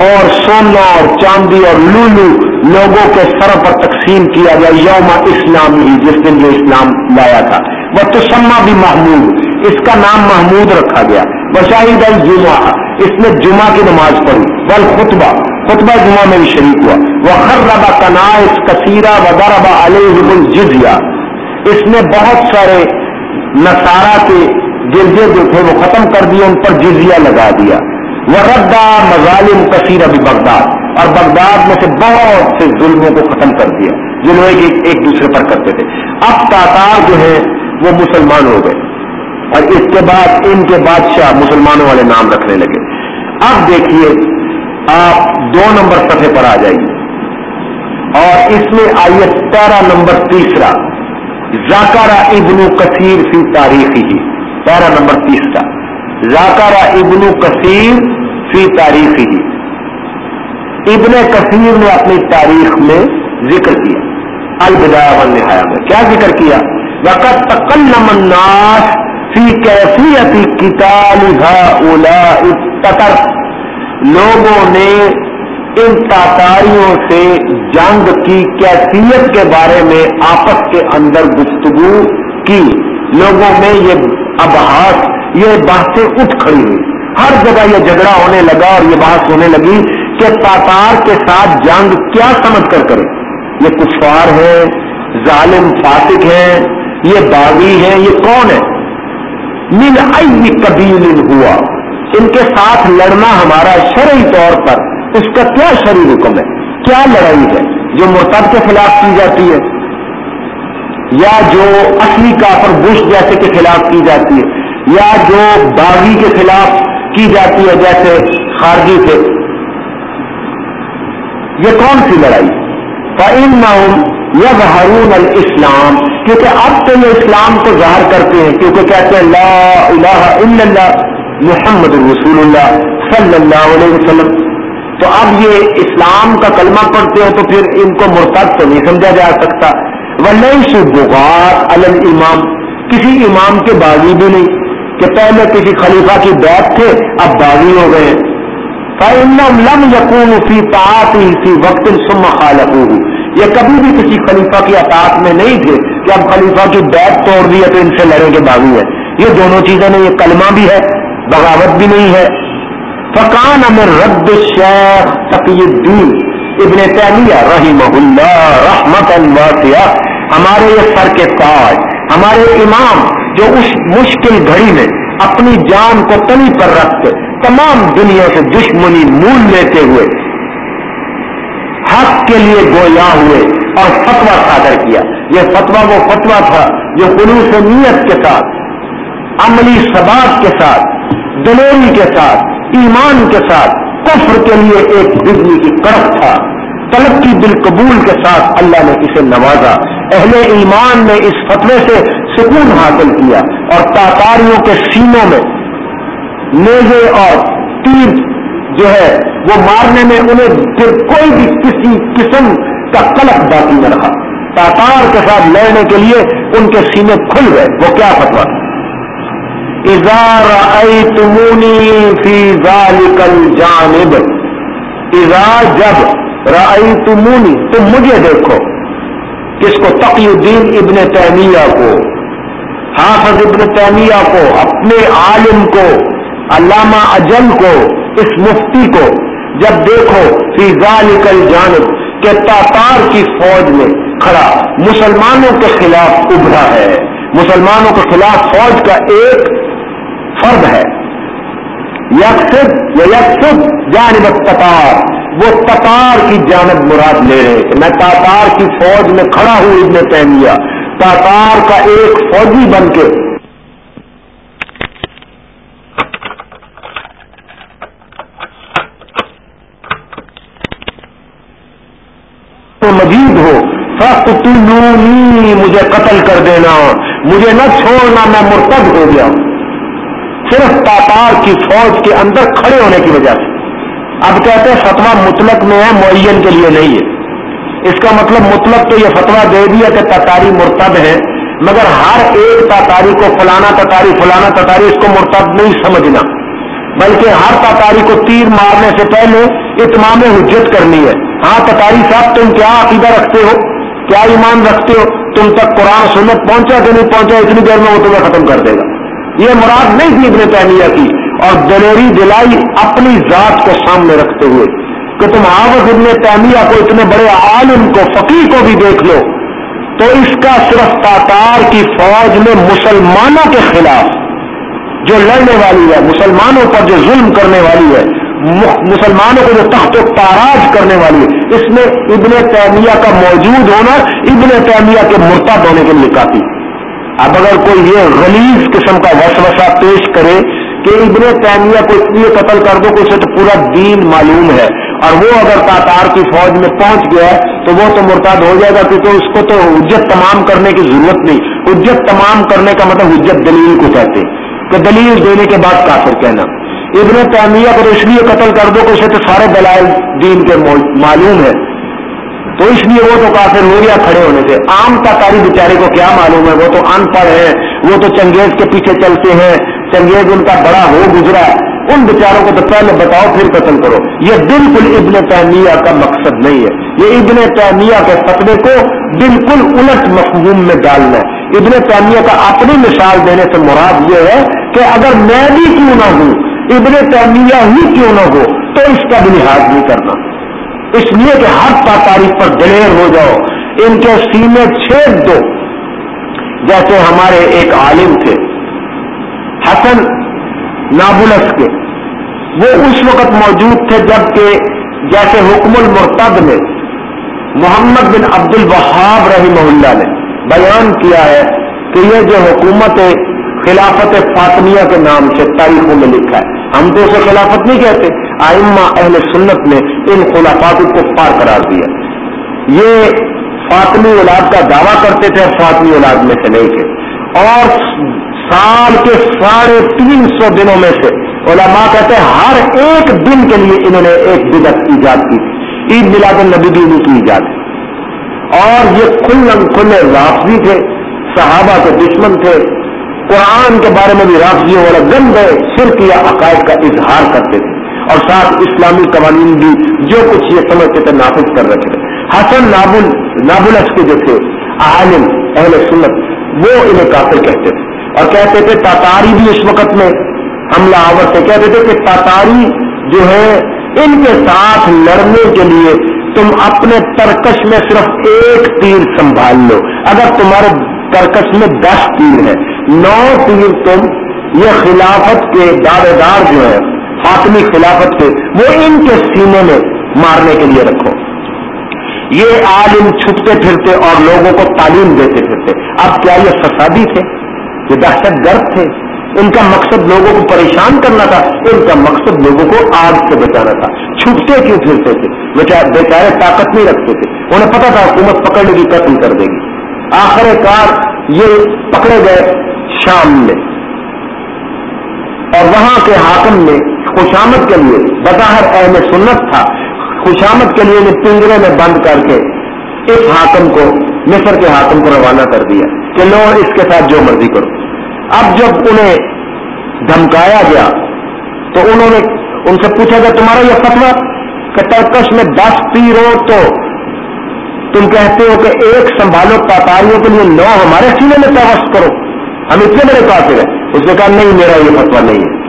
اور سونا اور چاندی اور لولو لوگوں کے سر پر تقسیم کیا گیا، یوم اسلام ہی جس دن جو اسلام لایا تھا۔ وہ تو سما بھی محمود اس کا نام محمود رکھا گیا۔ بشاہد الجمعہ، اس نے جمعہ کی نماز پڑھی۔ بل خطبہ خطبہ جمعہ میں بھی شریک ہوا۔ وہ ہر ربا کناس کثیرہ وغیرہ علیہ الجزیہ اس نے بہت سارے نصارہ کے گرجے جو تھے وہ ختم کر دیے، ان پر جزیہ لگا دیا۔ وہ ردا مظالم کثیر ابھی بغداد اور بغداد میں سے بہت سے ظلموں کو ختم کر دیا، جنہوں ایک دوسرے پر کرتے تھے۔ اب تاتار جو ہے وہ مسلمان ہو گئے۔ اور اس کے بعد ان کے بادشاہ مسلمانوں والے نام رکھنے لگے۔ اب دیکھیے، آپ دو نمبر صفحے پر آ جائیے۔ اور اس میں آئیے پیرا نمبر تیسرا۔ زاکارا ابن کثیر فی تاریخی ہی۔ پیرا نمبر تیسرا۔ زاکارا ابن کثیر فی تاریخی ہی۔ ابن کثیر نے اپنی تاریخ میں ذکر کیا۔ البدایا نہایا میں۔ کیا ذکر کیا؟ وقت تکلم الناس فی کیفیت کتاب اولا تطر لوگوں نے ان تاتاریوں سے جنگ کی کیفیت کے بارے میں آپس کے اندر گفتگو کی۔ لوگوں میں یہ ابحاس یہ باتیں اٹھ کھڑی ہوئی۔ ہر جگہ یہ جھگڑا ہونے لگا اور یہ بحث ہونے لگی کہ تاتار کے ساتھ جنگ کیا سمجھ کر کرے۔ یہ کفار ہے، ظالم فاسق ہے، یہ باغی ہے، یہ کون ہے؟ من ای قبیل ہوا ان کے ساتھ لڑنا ہمارا شرعی طور پر اس کا کیا شرعی حکم ہے؟ کیا لڑائی ہے؟ جو مرتب کے خلاف کی جاتی ہے یا جو اصلی کافر بش جیسے کے خلاف کی جاتی ہے یا جو باغی کے خلاف کی جاتی ہے جیسے خارجی تھے یہ کون سی لڑائی؟ فعم یب ہارون الاسلام، کیونکہ اب تو یہ اسلام کو ظاہر کرتے ہیں، کیونکہ کہتے ہیں لا الہ الا اللہ محمد رسول اللہ صلی اللہ علیہ وسلم۔ تو اب یہ اسلام کا کلمہ پڑھتے ہیں تو پھر ان کو مرتب تو نہیں سمجھا جا سکتا۔ ولی بغات الامام کسی امام کے باغی بھی نہیں، کہ پہلے کسی خلیفہ کی بیت تھے، اب باغی ہو گئے۔ لم یقون فی فی وقت سم خالق یہ کبھی بھی کسی خلیفہ کی اطاعت میں نہیں تھے کہ اب خلیفہ کی بیت توڑ دی ہے تو ان سے لڑے کے باغی ہے۔ یہ دونوں چیزیں نہیں، یہ کلمہ بھی ہے، بغاوت بھی نہیں ہے۔ فقان امر رد شیخ تقی الدین ابن تیمیہ رحمہ اللہ رحمت الواسیہ ہمارے یہ سر کے تاج، ہمارے امام جو اس مشکل گھڑی میں اپنی جان کو تنی پر رکھ کے تمام دنیا سے دشمنی مول لیتے ہوئے حق کے لیے گویا ہوئے اور فتوا صادر کیا۔ یہ فتوا وہ فتوا تھا جو خلوص نیت کے ساتھ، عملی ثبات کے ساتھ دلیری کے ساتھ، ایمان کے ساتھ، کفر کے لیے ایک بجلی کی کڑک تھا۔ طلب کی دل قبول کے ساتھ اللہ نے اسے نوازا۔ اہل ایمان نے اس فتوے سے سکون حاصل کیا اور تاتاریوں کے سینوں میں نیزے اور تیر جو ہے وہ مارنے میں انہیں پھر کوئی بھی کسی قسم کا کلک باقی نہ رہا۔ تاتار کے ساتھ لڑنے کے لیے ان کے سینے کھل گئے۔ وہ کیا فتوا اظہار فی جانب اظہار جب رائی تمونی تم مجھے دیکھو۔ کس کو؟ تقی الدین ابن تیمیہ کو۔ حافظ ابن تیمیہ کو۔ اپنے عالم کو۔ علامہ اجل کو۔ اس مفتی کو جب دیکھو فی ذالک الجانب کہ تاتار کی فوج میں کھڑا مسلمانوں کے خلاف ابھرا ہے۔ مسلمانوں کے خلاف فوج کا ایک فرد ہے۔ یکسد یا یکسد جانب تتار وہ تتار کی جانب مراد لے رہے کہ میں تاتار کی فوج میں کھڑا ہوں ابن تیمیہ۔ تاتار کا ایک فوجی بن کے مجید ہو۔ سخت مجھے قتل کر دینا۔ مجھے نہ چھوڑنا، میں مرتد ہو گیا صرف تاتار کی فوج کے اندر کھڑے ہونے کی وجہ سے۔ اب کہتے ہیں فتوا مطلق میں ہے، معین کے لیے نہیں ہے۔ اس کا مطلب مطلق تو یہ فتوا دے دیا کہ تاتاری مرتب ہے، مگر ہر ایک تاتاری کو فلانا تاتاری فلانا تاتاری، اس کو مرتب نہیں سمجھنا۔ بلکہ ہر تاتاری کو تیر مارنے سے پہلے اتمام حجت کرنی ہے۔ ہاں تتاری صاحب، تم کیا عقیدہ رکھتے ہو؟ کیا ایمان رکھتے ہو؟ تم تک قرآن سنت پہنچا کہ نہیں پہنچا، اتنی دیر میں وہ تمہیں ختم کر دے گا۔ یہ مراد نہیں تھی ابن تعمیہ کی۔ اور دلیری دلائی اپنی ذات کو سامنے رکھتے ہوئے کہ تم حافظ ابن تعمیہ کو، اتنے بڑے عالم کو فقیر کو بھی دیکھ لو۔ تو اس کا صرف تاتار کی فوج میں مسلمانوں کے خلاف جو لڑنے والی ہے، مسلمانوں پر جو ظلم کرنے والی ہے مسلمانوں کو جو تخت و تاراج کرنے والی ہے۔ اس میں ابن تیمیہ کا موجود ہونا ابن تیمیہ کے مرتب ہونے کے لیے کافی۔ اب اگر کوئی یہ غلیظ قسم کا وسوسہ پیش کرے کہ ابن تیمیہ کو اس لیے قتل کر دو کہ اسے تو پورا دین معلوم ہے، اور وہ اگر تاتار کی فوج میں پہنچ گیا ہے تو وہ تو مرتاد ہو جائے گا، کیونکہ اس کو تو حجت تمام کرنے کی ضرورت نہیں۔ حجت تمام کرنے کا مطلب حجت دلیل کو کہتے کہ دلیل دینے کے بعد کافر کہنا۔ ابن تعمیہ کو اس لیے قتل کر دو کہ اسے تو سارے دلائل دین کے معلوم ہے تو اس لیے وہ تو کافر ہو گیا کھڑے ہونے سے۔ عام کا تاریخ بیچارے کو کیا معلوم ہے؟ وہ تو ان پڑھ ہے وہ تو چنگیز کے پیچھے چلتے ہیں۔ چنگیز ان کا بڑا ہو گزرا۔ ان بیچاروں کو تو پہلے بتاؤ، پھر قتل کرو۔ یہ بالکل ابن تعمیہ کا مقصد نہیں ہے۔ یہ ابن تعمیہ کے فتوے کو بالکل الٹ مفہوم میں ڈالنا ہے۔ ابن تعمیہ کا اپنی مثال دینے سے مراد یہ ہے کہ اگر میں بھی کیوں نہ ہوں ابن تعمیہ ہی کیوں نہ ہو تو اس کا بھی لحاظ نہیں کرنا۔ اس لیے کہ ہر تاریخ پر دلیر ہو جاؤ، ان کے سینے چھید دو۔ جیسے ہمارے ایک عالم تھے، حسن نابلس کے۔ وہ اس وقت موجود تھے جبکہ جیسے حکم المرتب میں محمد بن عبد الوہاب رحمہ اللہ نے بیان کیا ہے کہ یہ جو حکومت خلافت فاطمیہ کے نام سے تاریخوں میں لکھا ہے۔ ہم تو اسے خلافت نہیں کہتے۔ آئمہ اہل سنت نے ان خلافات کو پار قرار دیا۔ یہ فاطمی اولاد کا دعویٰ کرتے تھے، فاطمی اولاد میں سے نہیں تھے۔ اور سال کے ساڑھے تین سو دنوں میں سے علماء کہتے ہیں، ہر ایک دن کے لیے انہوں نے ایک بدت ایجاد کی۔ عید میلاد النبی بھی کی ایجاد اور یہ کھل کھلے رافضی تھے، صحابہ کے دشمن تھے۔ قرآن کے بارے میں بھی راضیوں والا گند شرک یا عقائد کا اظہار کرتے تھے اور ساتھ اسلامی قوانین بھی جو کچھ یہ سمجھتے تھے نافذ کر رکھے تھے۔ حسن نابل نابلس کے جو تھے، عالم، اہل سنت، وہ انہیں کافر کہتے تھے۔ اور کہتے تھے، تاتاری بھی اس وقت میں حملہ آور تھے۔ کہتے تھے کہ تاتاری جو ہے، ان کے ساتھ لڑنے کے لیے تم اپنے ترکش میں صرف ایک تیر سنبھال لو۔ اگر تمہارے ترکش میں دس تیر ہے نو تیر تم یہ خلافت کے دعوے دار جو ہے فاطمی خلافت کے، وہ ان کے سینے میں مارنے کے لیے رکھو۔ یہ عالم چھپتے پھرتے اور لوگوں کو تعلیم دیتے پھرتے۔ اب کیا یہ فسادی تھے؟ یہ دہشت گرد تھے؟ ان کا مقصد لوگوں کو پریشان کرنا تھا، ان کا مقصد لوگوں کو آگ سے بچانا تھا۔ چھپتے کیوں پھرتے تھے؟ بیچارے طاقت نہیں رکھتے تھے۔ انہیں پتا تھا حکومت پکڑنے کی قتل کر دے گی۔ آخر کار یہ پکڑے گئے شام میں۔ اور وہاں کے حاکم نے خوشامد کے لیے بظاہر اہم سنت تھا، خوشامد کے لیے پنجرے میں بند کر کے اس حاکم کو، مصر کے حاکم کو روانہ کر دیا کہ لو اس کے ساتھ جو مرضی کرو۔ اب جب انہیں دھمکایا گیا، تو انہوں نے، ان سے پوچھا گیا، تمہارا یہ فتوا کہ ترکش میں دس پیر ہو تو تم کہتے ہو کہ ایک سنبھالو تاتاریوں کے لیے نو ہمارے سینے میں پیوست کرو۔ ہم اتنے بڑے کافر ہیں۔ اس نے کہا، نہیں، میرا یہ فتوا نہیں ہے۔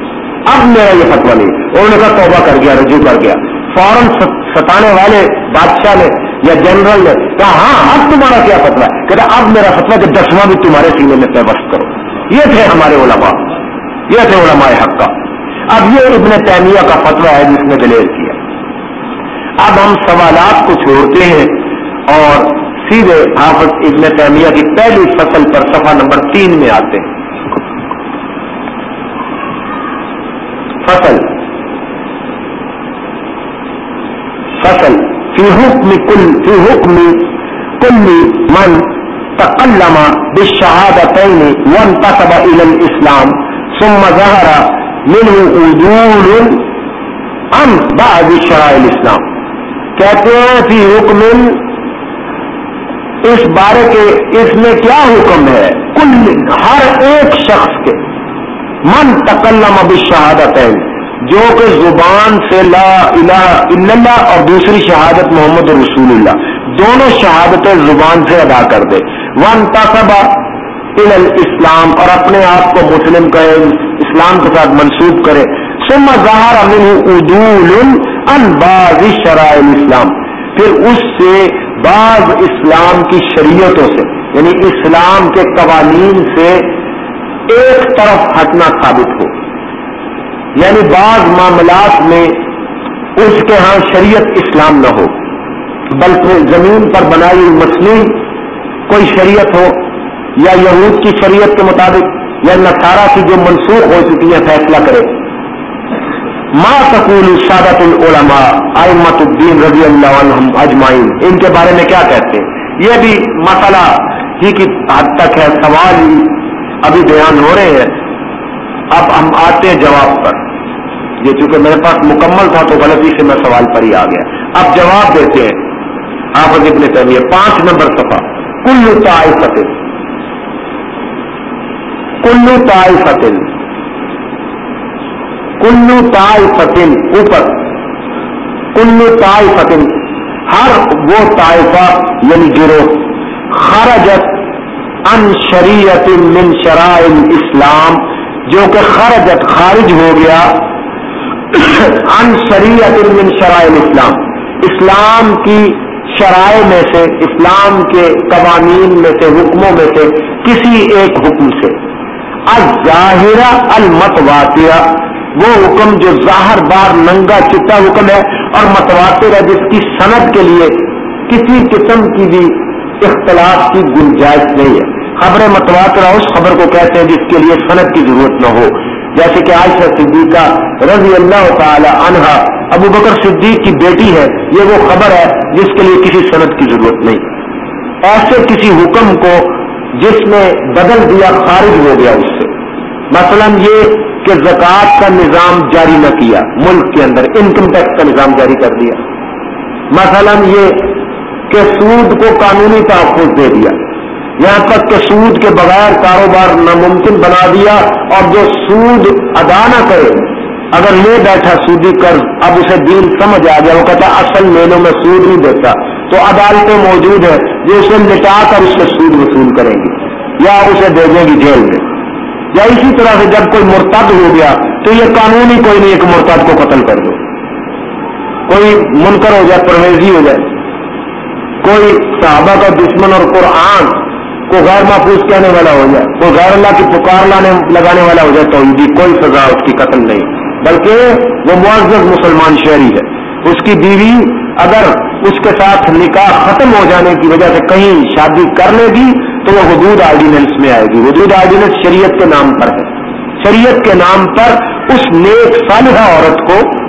اب میرا یہ فتوا نہیں انہوں نے کہا، توبہ کر گیا، رجوع کر گیا۔ فوراً ستانے والے بادشاہ نے یا جنرل نے کہا ہاں اب تمہارا کیا فتوا ہے کہتا اب میرا فتوا کہ دسواں بھی تمہارے سینے میں پیوست کرو۔ یہ تھے ہمارے علماء۔ یہ تھے علماء حق۔ کا اب یہ ابن تیمیہ کا فتوا ہے جس نے دلیر کیا۔ اب ہم سوالات کو چھوڑتے ہیں۔ اور سیدھے حافظ ابن تیمیہ کی پہلی فصل پر صفحہ نمبر تین میں آتے ہیں۔ فصل۔ فصل۔ فی حکم کل فی حکم کل من تقلم بالشهادتين وانتسب الى الاسلام ثم ظهر منه عدول ام بعد شرائع الاسلام۔ کہتے ہیں فی حکم اس بارے کے اس میں کیا حکم ہے؟ کل ہر ایک شخص کے من تکلم اب شہادت جو کہ زبان سے لا الہ الا اللہ اور دوسری شہادت محمد رسول اللہ، دونوں شہادتیں زبان سے ادا کر دے۔ ون تصبا اسلام اور اپنے آپ کو مسلم کہے، اسلام کے ساتھ منسوخ کرے۔ سما ظاہر امین ادول ان باز شرائع اسلام پھر اس سے بعض اسلام کی شریعتوں سے یعنی اسلام کے قوانین سے ایک طرف ہٹنا ثابت ہو۔ یعنی بعض معاملات میں اس کے ہاں شریعت اسلام نہ ہو، بلکہ زمین پر بنائی مچھلی کوئی شریعت ہو، یا یہود کی شریعت کے مطابق، یا نسارا کی جو منسوخ ہو چکی ہے، فیصلہ کرے۔ ما تقول سادت العلماء آئمت الدین رضی اللہ عنہم اجمائن ان کے بارے میں کیا کہتے ہیں؟ یہ بھی مسئلہ ہی کی حد تک ہے، سوال ہی ابھی بیان ہو رہے ہیں۔ اب ہم آتے ہیں جواب پر۔ یہ چونکہ میرے پاس مکمل تھا تو غلطی سے میں سوال پر ہی آ گیا۔ اب جواب دیتے ہیں آپ ابن چاہیے پانچ نمبر سفا کلو تائی فتل کلو تائی فتل کلو تائی فتل اوپر، کلو تائی فتل ہر وہ طائفہ یعنی گروہ، خرجت ان شریعت من شرائع اسلام جو کہ خرجت، خارج ہو گیا ان شریعت من شرائع اسلام اسلام کی شرائع میں سے، اسلام کے قوانین میں سے، حکموں میں سے، کسی ایک حکم سے۔ الظاہرہ، المتواترہ وہ حکم جو ظاہر بار ننگا چٹا حکم ہے اور متواتر ہے جس کی صنعت کے لیے کسی قسم کی بھی اختلاف کی گنجائش نہیں ہے۔ خبر متواتر اس خبر کو کہتے ہیں جس کے لیے صنعت کی ضرورت نہ ہو۔ جیسے کہ عائشہ صدیقہ رضی اللہ تعالی عنہا، ابو بکر صدیق کی بیٹی ہے، یہ وہ خبر ہے جس کے لیے کسی صنعت کی ضرورت نہیں۔ ایسے کسی حکم کو جس نے بدل دیا، خارج ہو گیا اس سے۔ مثلا یہ کہ زکوٰۃ کا نظام جاری نہ کیا، ملک کے اندر انکم ٹیکس کا نظام جاری کر دیا۔ مثلا یہ کہ سود کو قانونی تحفظ دے دیا۔ یہاں تک کہ سود کے بغیر کاروبار ناممکن بنا دیا اور جو سود ادا نہ کرے، اگر لے بیٹھا سودی قرض اب اسے دین سمجھ آ گیا، وہ کہتا اصل میلوں میں سود نہیں دیتا، تو عدالتیں موجود ہیں جو اسے لٹا کر اس سے سود وصول کریں گی یا اسے دے دیں گی جیل میں۔ یا اسی طرح سے جب کوئی مرتد ہو گیا تو یہ قانون ہی کوئی نہیں، ایک مرتد کو قتل کر دو۔ کوئی منکر ہو جائے، پرویزی ہو جائے۔ کوئی صحابہ کا دشمن اور قرآن کو غیر محفوظ کہنے والا ہو جائے، کوئی غیر اللہ کی پکار لانے، لگانے والا ہو جائے تو ان کی کوئی سزا اس کی قتل نہیں۔ بلکہ وہ معذر مسلمان شہری ہے۔ اس کی بیوی اگر اس کے ساتھ نکاح ختم ہو جانے کی وجہ سے کہیں شادی کر لے گی تو وہ حدود آرڈیننس میں آئے گی۔ حدود آرڈیننس شریعت کے نام پر ہے شریعت کے نام پر اس نیک صالحہ عورت کو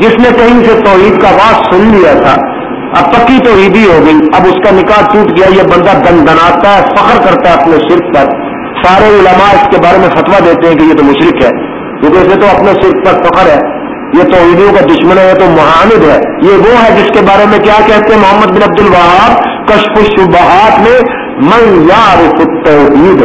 جس نے کہیں سے توحید کا آواز سن لیا تھا، اب پکی توحیدی ہو گئی، اب اس کا نکاح ٹوٹ گیا، یہ بندہ دن دناتا ہے، فخر کرتا ہے اپنے صرف پر۔ سارے علماء اس کے بارے میں فتوا دیتے ہیں کہ یہ تو مشرق ہے، کیونکہ اسے تو اپنے صرف پر فخر ہے۔ یہ تو عیدیوں کا دشمن ہے، یہ تو محامد ہے۔ یہ وہ ہے جس کے بارے میں کیا کہتے ہیں؟ محمد بن عبد الوہاب کشف الشبہات میں من یار توحید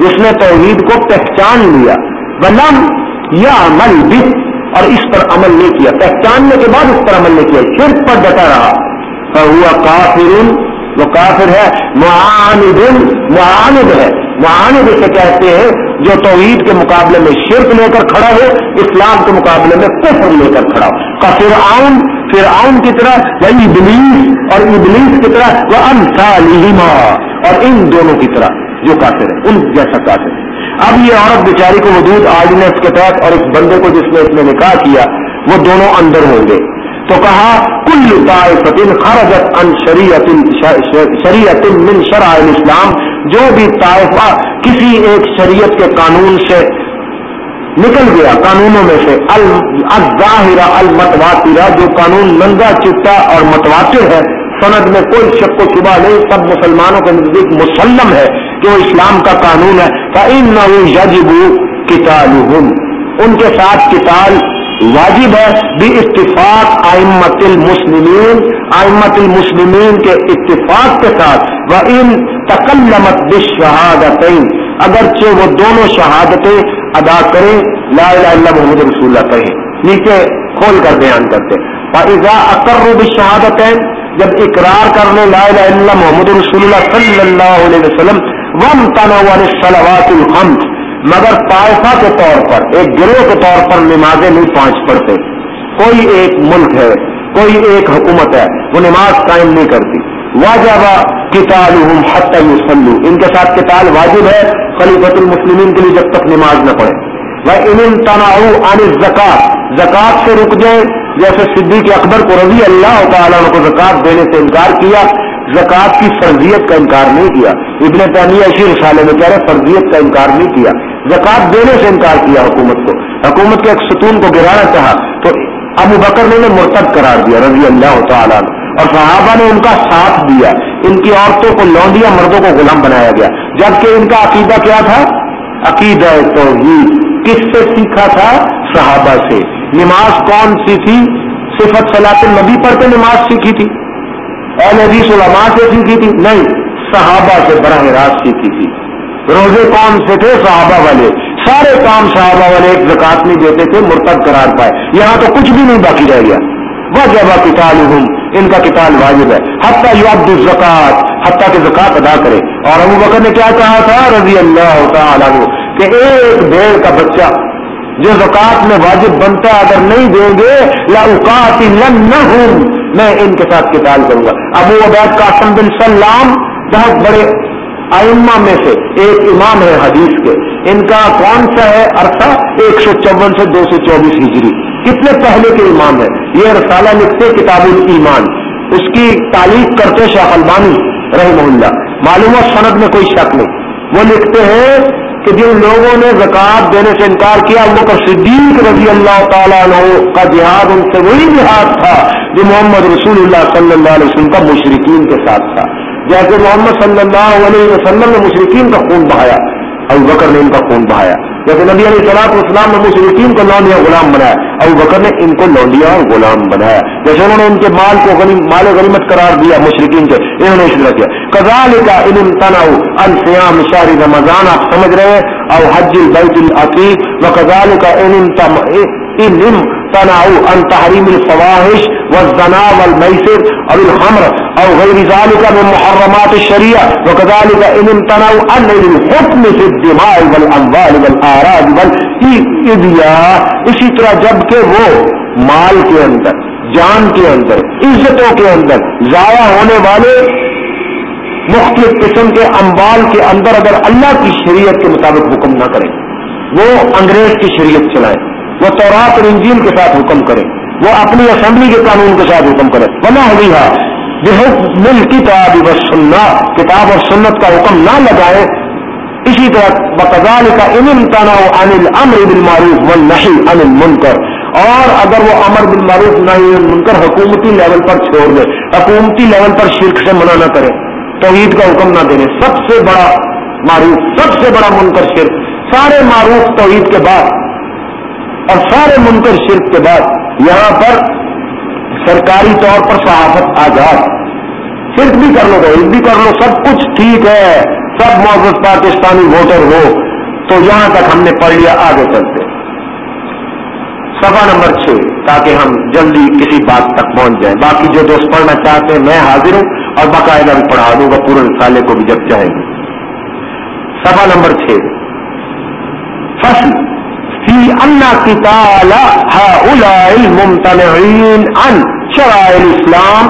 جس نے توحید کو پہچان لیا، ولم یا عمل بھی اور اس پر عمل نہیں کیا۔ پہچاننے کے بعد اس پر عمل نہیں کیا۔ شرک پر ڈٹا رہا۔ ہوا کافر، وہ کافر ہے، معاند معاند ہے۔ معاند اسے کہتے ہیں، جو توحید کے مقابلے میں شرک لے کر کھڑا ہو، اسلام کے مقابلے میں کفر لے کر کھڑا ہو۔ کا فرعون فرعون کی طرح وہ ابلیس، اور ابلیس کی طرح، وہ انسا اور ان دونوں کی طرح جو کافر ہے ان جیسا کافر ہے اب یہ عورت بیچاری کو وجود آرڈیننس کے تحت اور اس بندے کو جس نے اس نے نکاح کیا، وہ دونوں اندر ہوں گے۔ تو کہا، کل خرجت ان شریعت شریعت من شرع الاسلام۔ جو بھی طائفہ کسی ایک شریعت کے قانون سے نکل گیا، قانونوں میں سے الظاہرہ، المتواترہ، جو قانون ننگا چٹا اور متواتر ہے سند میں کوئی شک و شبہ نہیں، سب مسلمانوں کے نزدیک مسلم ہے کہ وہ اسلام کا قانون ہے۔ ان نہ یجب کتاب ان کے ساتھ کتاب واجب ہے۔ بھی اتفاق آئمت المسلمین آئمت المسلمین کے اتفاق کے ساتھ۔ وہ ان تکلمت بشہادت اگرچہ وہ دونوں شہادتیں ادا کریں، لا الہ الا محمد رسول اللہ کہیں۔ نیچے کھول کر بیان کرتے فائزہ اکر بشہادت جب اقرار کر لیں لا الہ الا محمد رسول اللہ صلی اللہ علیہ وسلم وم تنوع سلوات الحمد مگر طائفہ کے طور پر، ایک گروہ کے طور پر نمازیں نہیں پانچ پڑھتے۔ کوئی ایک ملک ہے، کوئی ایک حکومت ہے، وہ نماز قائم نہیں کرتی۔ واجب کتال حت سلو ان کے ساتھ کتال واجب ہے خلیفت المسلمین کے لیے جب تک نماز نہ پڑھے۔ وہ ان تناؤ عن زکات زکات سے رک جائے جیسے صدیق اکبر کو رضی اللہ تعالیٰ کو زکات دینے سے انکار کیا زکات کی فرضیت کا انکار نہیں کیا۔ ابن تعمیر اشیر سالے میں کہہ رہے فرضیت کا انکار نہیں کیا۔ زکات دینے سے انکار کیا حکومت کو۔ حکومت کے ایک ستون کو گرانا چاہا، تو ابو بکر نے انہیں مرتب قرار دیا، رضی اللہ تعالیٰ اور صحابہ نے ان کا ساتھ دیا۔ ان کی عورتوں کو لونڈیا مردوں کو غلام بنایا گیا۔ جبکہ ان کا عقیدہ کیا تھا؟ عقیدہ توحید۔ کس سے سیکھا تھا؟ صحابہ سے۔ نماز کون سی تھی؟ صفت صلاح النبی پڑھ کے نماز سیکھی تھی۔ اہل حدیث علماء سے سیکھی تھی۔ نہیں، صحابہ سے براہ راست سیکھی تھی۔ روزے کون سے تھے؟ صحابہ والے۔ سارے کام صحابہ والے ایک زکات نہیں دیتے تھے مرتب قرار پائے۔ یہاں تو کچھ بھی نہیں باقی رہ گیا۔ وہ جب کتاب ہوں ان کا کتاب واجب ہے۔ حتیٰ یو زکات حتیٰ کہ زکات ادا کرے۔ اور ابو بکر نے کیا کہا تھا؟ رضی اللہ تعالیٰ کہ ایک بھیڑ کا بچہ جو زکات میں واجب بنتا ہے، اگر نہیں دیں گے یا اوقات نہ ہوں میں ان کے ساتھ کتاب کروں گا۔ ابو عبید قاسم بن سلام بہت بڑے ائمہ میں سے ایک امام ہے حدیث کے۔ ان کا کون سا ہے عرصہ؟ ایک سو چون سے دو سو چوبیس ہجری۔ کتنے پہلے کے امام ہے یہ رسالہ لکھتے کتاب الایمان۔ اس کی تعریف کرتے شاہ البانی رحمہ اللہ۔ معلوم سند میں کوئی شک نہیں۔ وہ لکھتے ہیں کہ جن لوگوں نے زکوٰۃ دینے سے انکار کیا ابو کا صدیق رضی اللہ تعالیٰ عنہ کا جہاد ان سے وہی جہاد تھا جو محمد رسول اللہ صلی اللہ علیہ وسلم کا مشرقین کے ساتھ تھا۔ جیسے محمد صلی اللہ علیہ وسلم نے مشرقین کا خون بہایا۔ ابو بکر نے ان کا خون بہایا۔ جیسے نبی علیہ سلاط اسلام نے مشرقین کو لونڈیا غلام بنایا، ابو بکر نے ان کو لونڈیا اور غلام بنایا۔ جیسے انہوں نے ان کے مال کو غنی، مال غنیمت قرار دیا مشرقین کے انہوں نے شروع کیا۔ کزال کا علم تنا الفیام شاہ رمضان، آپ سمجھ رہے ہیں؟ اور حج البیت العقیق و کزال کا علم تناؤ ان تحریم الفواہش والزنا والمیسر او الخمر او غیر ذلك من محرمات الشریعہ وكذلك ان امتنعوا عن الحكم في الدماء والاموال والاعراض والادیاء اسی طرح جبکہ وہ مال کے اندر، جان کے اندر، عزتوں کے اندر ضائع ہونے والے مختلف قسم کے اموال کے اندر اگر اللہ کی شریعت کے مطابق حکم نہ کریں، وہ انگریز کی شریعت چلائیں۔ وہ تورات اور انجیل کے ساتھ حکم کرے، وہ اپنی اسمبلی کے قانون کے ساتھ حکم کرے۔ بنا ہوئی ہے مل کتاب بس سننا کتاب اور سنت کا حکم نہ لگائے۔ اسی طرح بقزال کا ان تناؤ انل امر بن معروف و نہیں انل منکر اور اگر وہ امر بن معروف نہیں منکر حکومتی لیول پر چھوڑ دے، حکومتی لیول پر شرک سے منع نہ کرے، توحید کا حکم نہ دینے سب سے بڑا معروف، سب سے بڑا منکر شرک، سارے معروف توحید کے بعد اور سارے منکر شرک کے بعد یہاں پر سرکاری طور پر صحافت آزاد۔ صرف بھی کر لو تو بھی کر لو، سب کچھ ٹھیک ہے، سب معذرت پاکستانی ووٹر ہو۔ تو یہاں تک ہم نے پڑھ لیا آگے چلتے۔ سفا نمبر چھ، تاکہ ہم جلدی کسی بات تک پہنچ جائیں۔ باقی جو دوست پڑھنا چاہتے ہیں، میں حاضر ہوں اور باقاعدہ بھی پڑھا دوں گا، پورے سالے کو بھی جب چاہیں گے۔ سفا نمبر چھ، فصل۔ فی انا کتال ممتنعین ان شرائل اسلام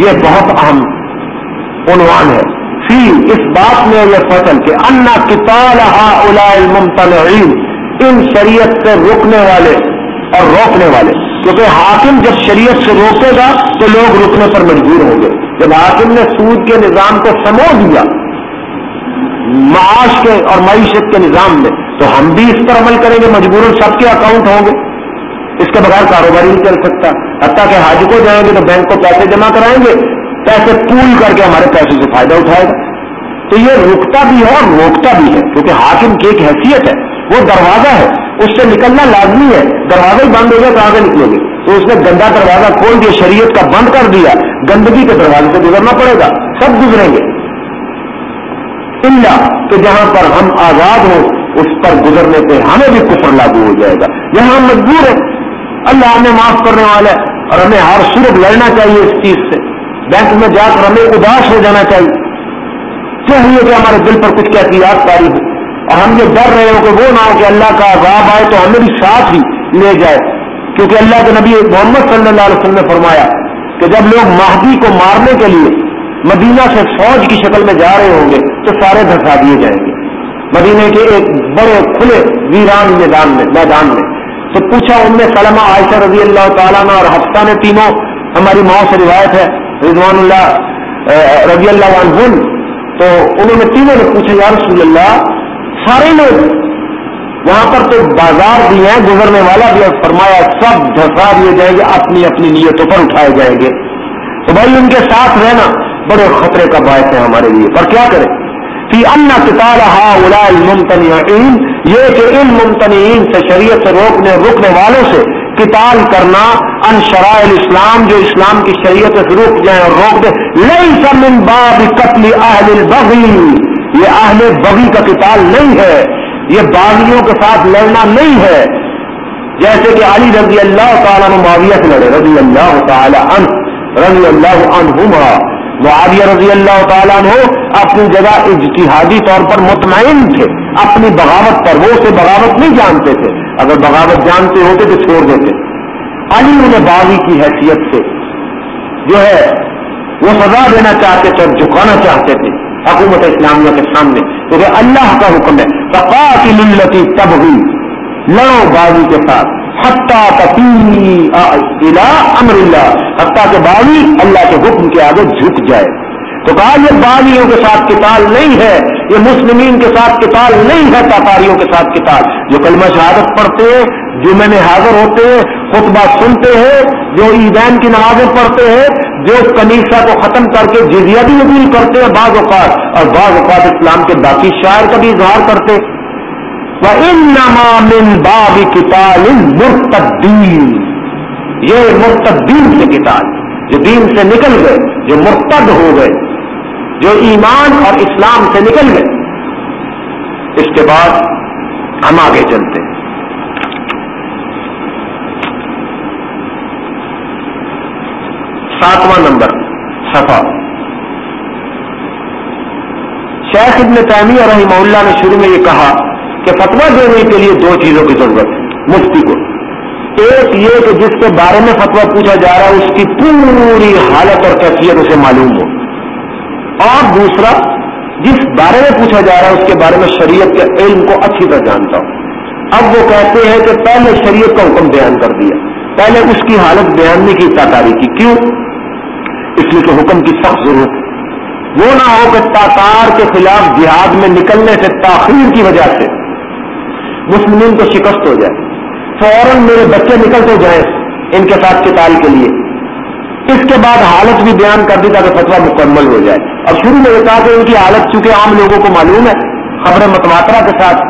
یہ بہت اہم عنوان ہے. فی، اس بات میں یہ فصل کہ انا کتال ممتنعین ان شریعت سے روکنے والے اور روکنے والے. کیونکہ حاکم جب شریعت سے روکے گا تو لوگ رکنے پر مجبور ہوں گے. جب حاکم نے سود کے نظام کو سمو دیا، معاش کے اور معیشت کے نظام میں تو ہم بھی اس پر عمل کریں گے مجبور سب کے اکاؤنٹ ہوں گے۔ اس کے بغیر کاروبار نہیں چل سکتا۔ حتیٰ کہ حاج کو جائیں گے تو بینک کو پیسے جمع کرائیں گے۔ پیسے پول کر کے ہمارے پیسے سے فائدہ اٹھائے گا۔ تو یہ رکتا بھی ہے اور روکتا بھی ہے، کیونکہ حاکم کی ایک حیثیت ہے۔ وہ دروازہ ہے، اس سے نکلنا لازمی ہے۔ دروازہ ہی بند ہو گیا تو آگے نکلو گے۔ تو اس نے گندا دروازہ کھول دیا، شریعت کا بند کر دیا۔ گندگی کے دروازے سے گزرنا پڑے گا، سب گزریں گے۔ اللہ کہ جہاں پر ہم آزاد ہوں اس پر گزرنے پہ ہمیں بھی کفر لاگو ہو جائے گا۔ یہاں ہم مجبور ہیں۔ اللہ ہمیں معاف کرنے والا ہے اور ہمیں ہر صورت لڑنا چاہیے اس چیز سے۔ بینک میں جا کر ہمیں اداس ہو جانا چاہیے۔ چاہیے کہ ہمارے دل پر کچھ احتیاط کاری ہو۔ اور ہم یہ ڈر رہے ہو کہ وہ نہ ہو کہ اللہ کا عذاب آئے تو ہمیں بھی ساتھ ہی لے جائے۔ کیونکہ اللہ کے نبی محمد صلی اللہ علیہ وسلم نے فرمایا کہ جب لوگ مہدی کو مارنے کے لیے مدینہ سے فوج کی شکل میں جا رہے ہوں گے تو سارے دھسا دیے جائیں گے۔ مدینے کے ایک بڑے کھلے ویران میدان میں میدان میں۔ تو پوچھا ان میں سلمہ عائشہ رضی اللہ تعالیٰ نے اور حفصہ نے تینوں، ہماری ماؤں سے روایت ہے، رضوان اللہ رضی اللہ عنہ تو انہوں نے تینوں نے پوچھا، یا رسول اللہ، سارے لوگ وہاں پر تو بازار بھی ہیں، گزرنے والا بھی ہے فرمایا، سب دھسا دیے جائیں گے، اپنی اپنی نیتوں پر اٹھائے جائیں گے۔ تو بھائی، ان کے ساتھ رہنا بڑے خطرے کا باعث ہے ہمارے لیے۔ پر کیا کریں؟ کہ ان کتاب ہا ممتنی یہ کہ ان ممتنین سے شریعت سے روکنے، رکنے والوں سے قتال کرنا ان شرائع اسلام جو اسلام کی شریعت سے رک جائیں اور روک دیں۔ نہیں سمن باب قتل اہل البغی، یہ اہل بغی کا قتال نہیں ہے۔ یہ باغیوں کے ساتھ لڑنا نہیں ہے۔ جیسے کہ علی رضی اللہ تعالیٰ معاویہ سے لڑے، رضی اللہ تعالیٰ عنہ، رضی اللہ عنہما۔ معاویہ رضی اللہ تعالیٰ عنہ اپنی جگہ اجتہادی طور پر مطمئن تھے۔ اپنی بغاوت پر، وہ اسے بغاوت نہیں جانتے تھے۔ اگر بغاوت جانتے ہوتے تو چھوڑ دیتے۔ علی انہیں باغی کی حیثیت سے جو ہے، وہ سزا دینا چاہتے تھے اور جھکانا چاہتے تھے حکومت اسلامیہ کے سامنے۔ کیونکہ اللہ کا حکم ہے۔ فقا کی ملتی تب ہوئی لڑو باغی کے ساتھ۔ حتہ امر اللہ حتہ کے باغی اللہ کے حکم کے آگے جھک جائے۔ تو کہا، یہ باغیوں کے ساتھ کتاب نہیں ہے، یہ مسلمین کے ساتھ کتاب نہیں ہے تاطاریوں کے ساتھ کتاب جو کلمہ شہادت پڑھتے ہیں جمعے میں حاضر ہوتے ہیں خطبہ سنتے ہیں، جو عیدین کی نمازیں پڑھتے ہیں، جو کنیسا کو ختم کر کے جزیہ بھی وبیل کرتے ہیں، بعض اوقات۔ اور بعض اوقات اسلام کے باقی شاعر کا بھی اظہار کرتے۔ ان نام باب کتاب مرتدین یہ مرتدین سے کتاب جو دین سے نکل گئے، جو مرتد ہو گئے، جو ایمان اور اسلام سے نکل گئے۔ اس کے بعد ہم آگے چلتے ہیں۔ ساتواں نمبر سفا شیخ ابن تعمیر رحمہ اللہ نے شروع میں یہ کہا کہ فتوا دینے کے لیے دو چیزوں کی ضرورت ہے، مفتی کو۔ ایک یہ کہ جس کے بارے میں فتوا پوچھا جا رہا ہے، اس کی پوری حالت اور کیفیت اسے معلوم ہو۔ اور دوسرا، جس بارے میں پوچھا جا رہا ہے، اس کے بارے میں شریعت کے علم کو اچھی طرح جانتا ہوں اب وہ کہتے ہیں کہ پہلے شریعت کا حکم بیان کر دیا۔ پہلے اس کی حالت بیان نہیں کی تاکاری کی۔ کیوں؟ اس لیے کہ حکم کی سخت ضرورت ہے۔ وہ نہ ہو کہ تاکار کے خلاف جہاد میں نکلنے سے تاخیر کی وجہ سے مسلمین کو شکست ہو جائے، فوراً میرے بچے نکلتے جائیں ان کے ساتھ کتاب کے لیے۔ اس کے بعد حالت بھی بیان کر دی تاکہ فتوا مکمل ہو جائے۔ اور شروع میں یہ کہا کہ ان کی حالت چونکہ عام لوگوں کو معلوم ہے خبر متواترا کے ساتھ۔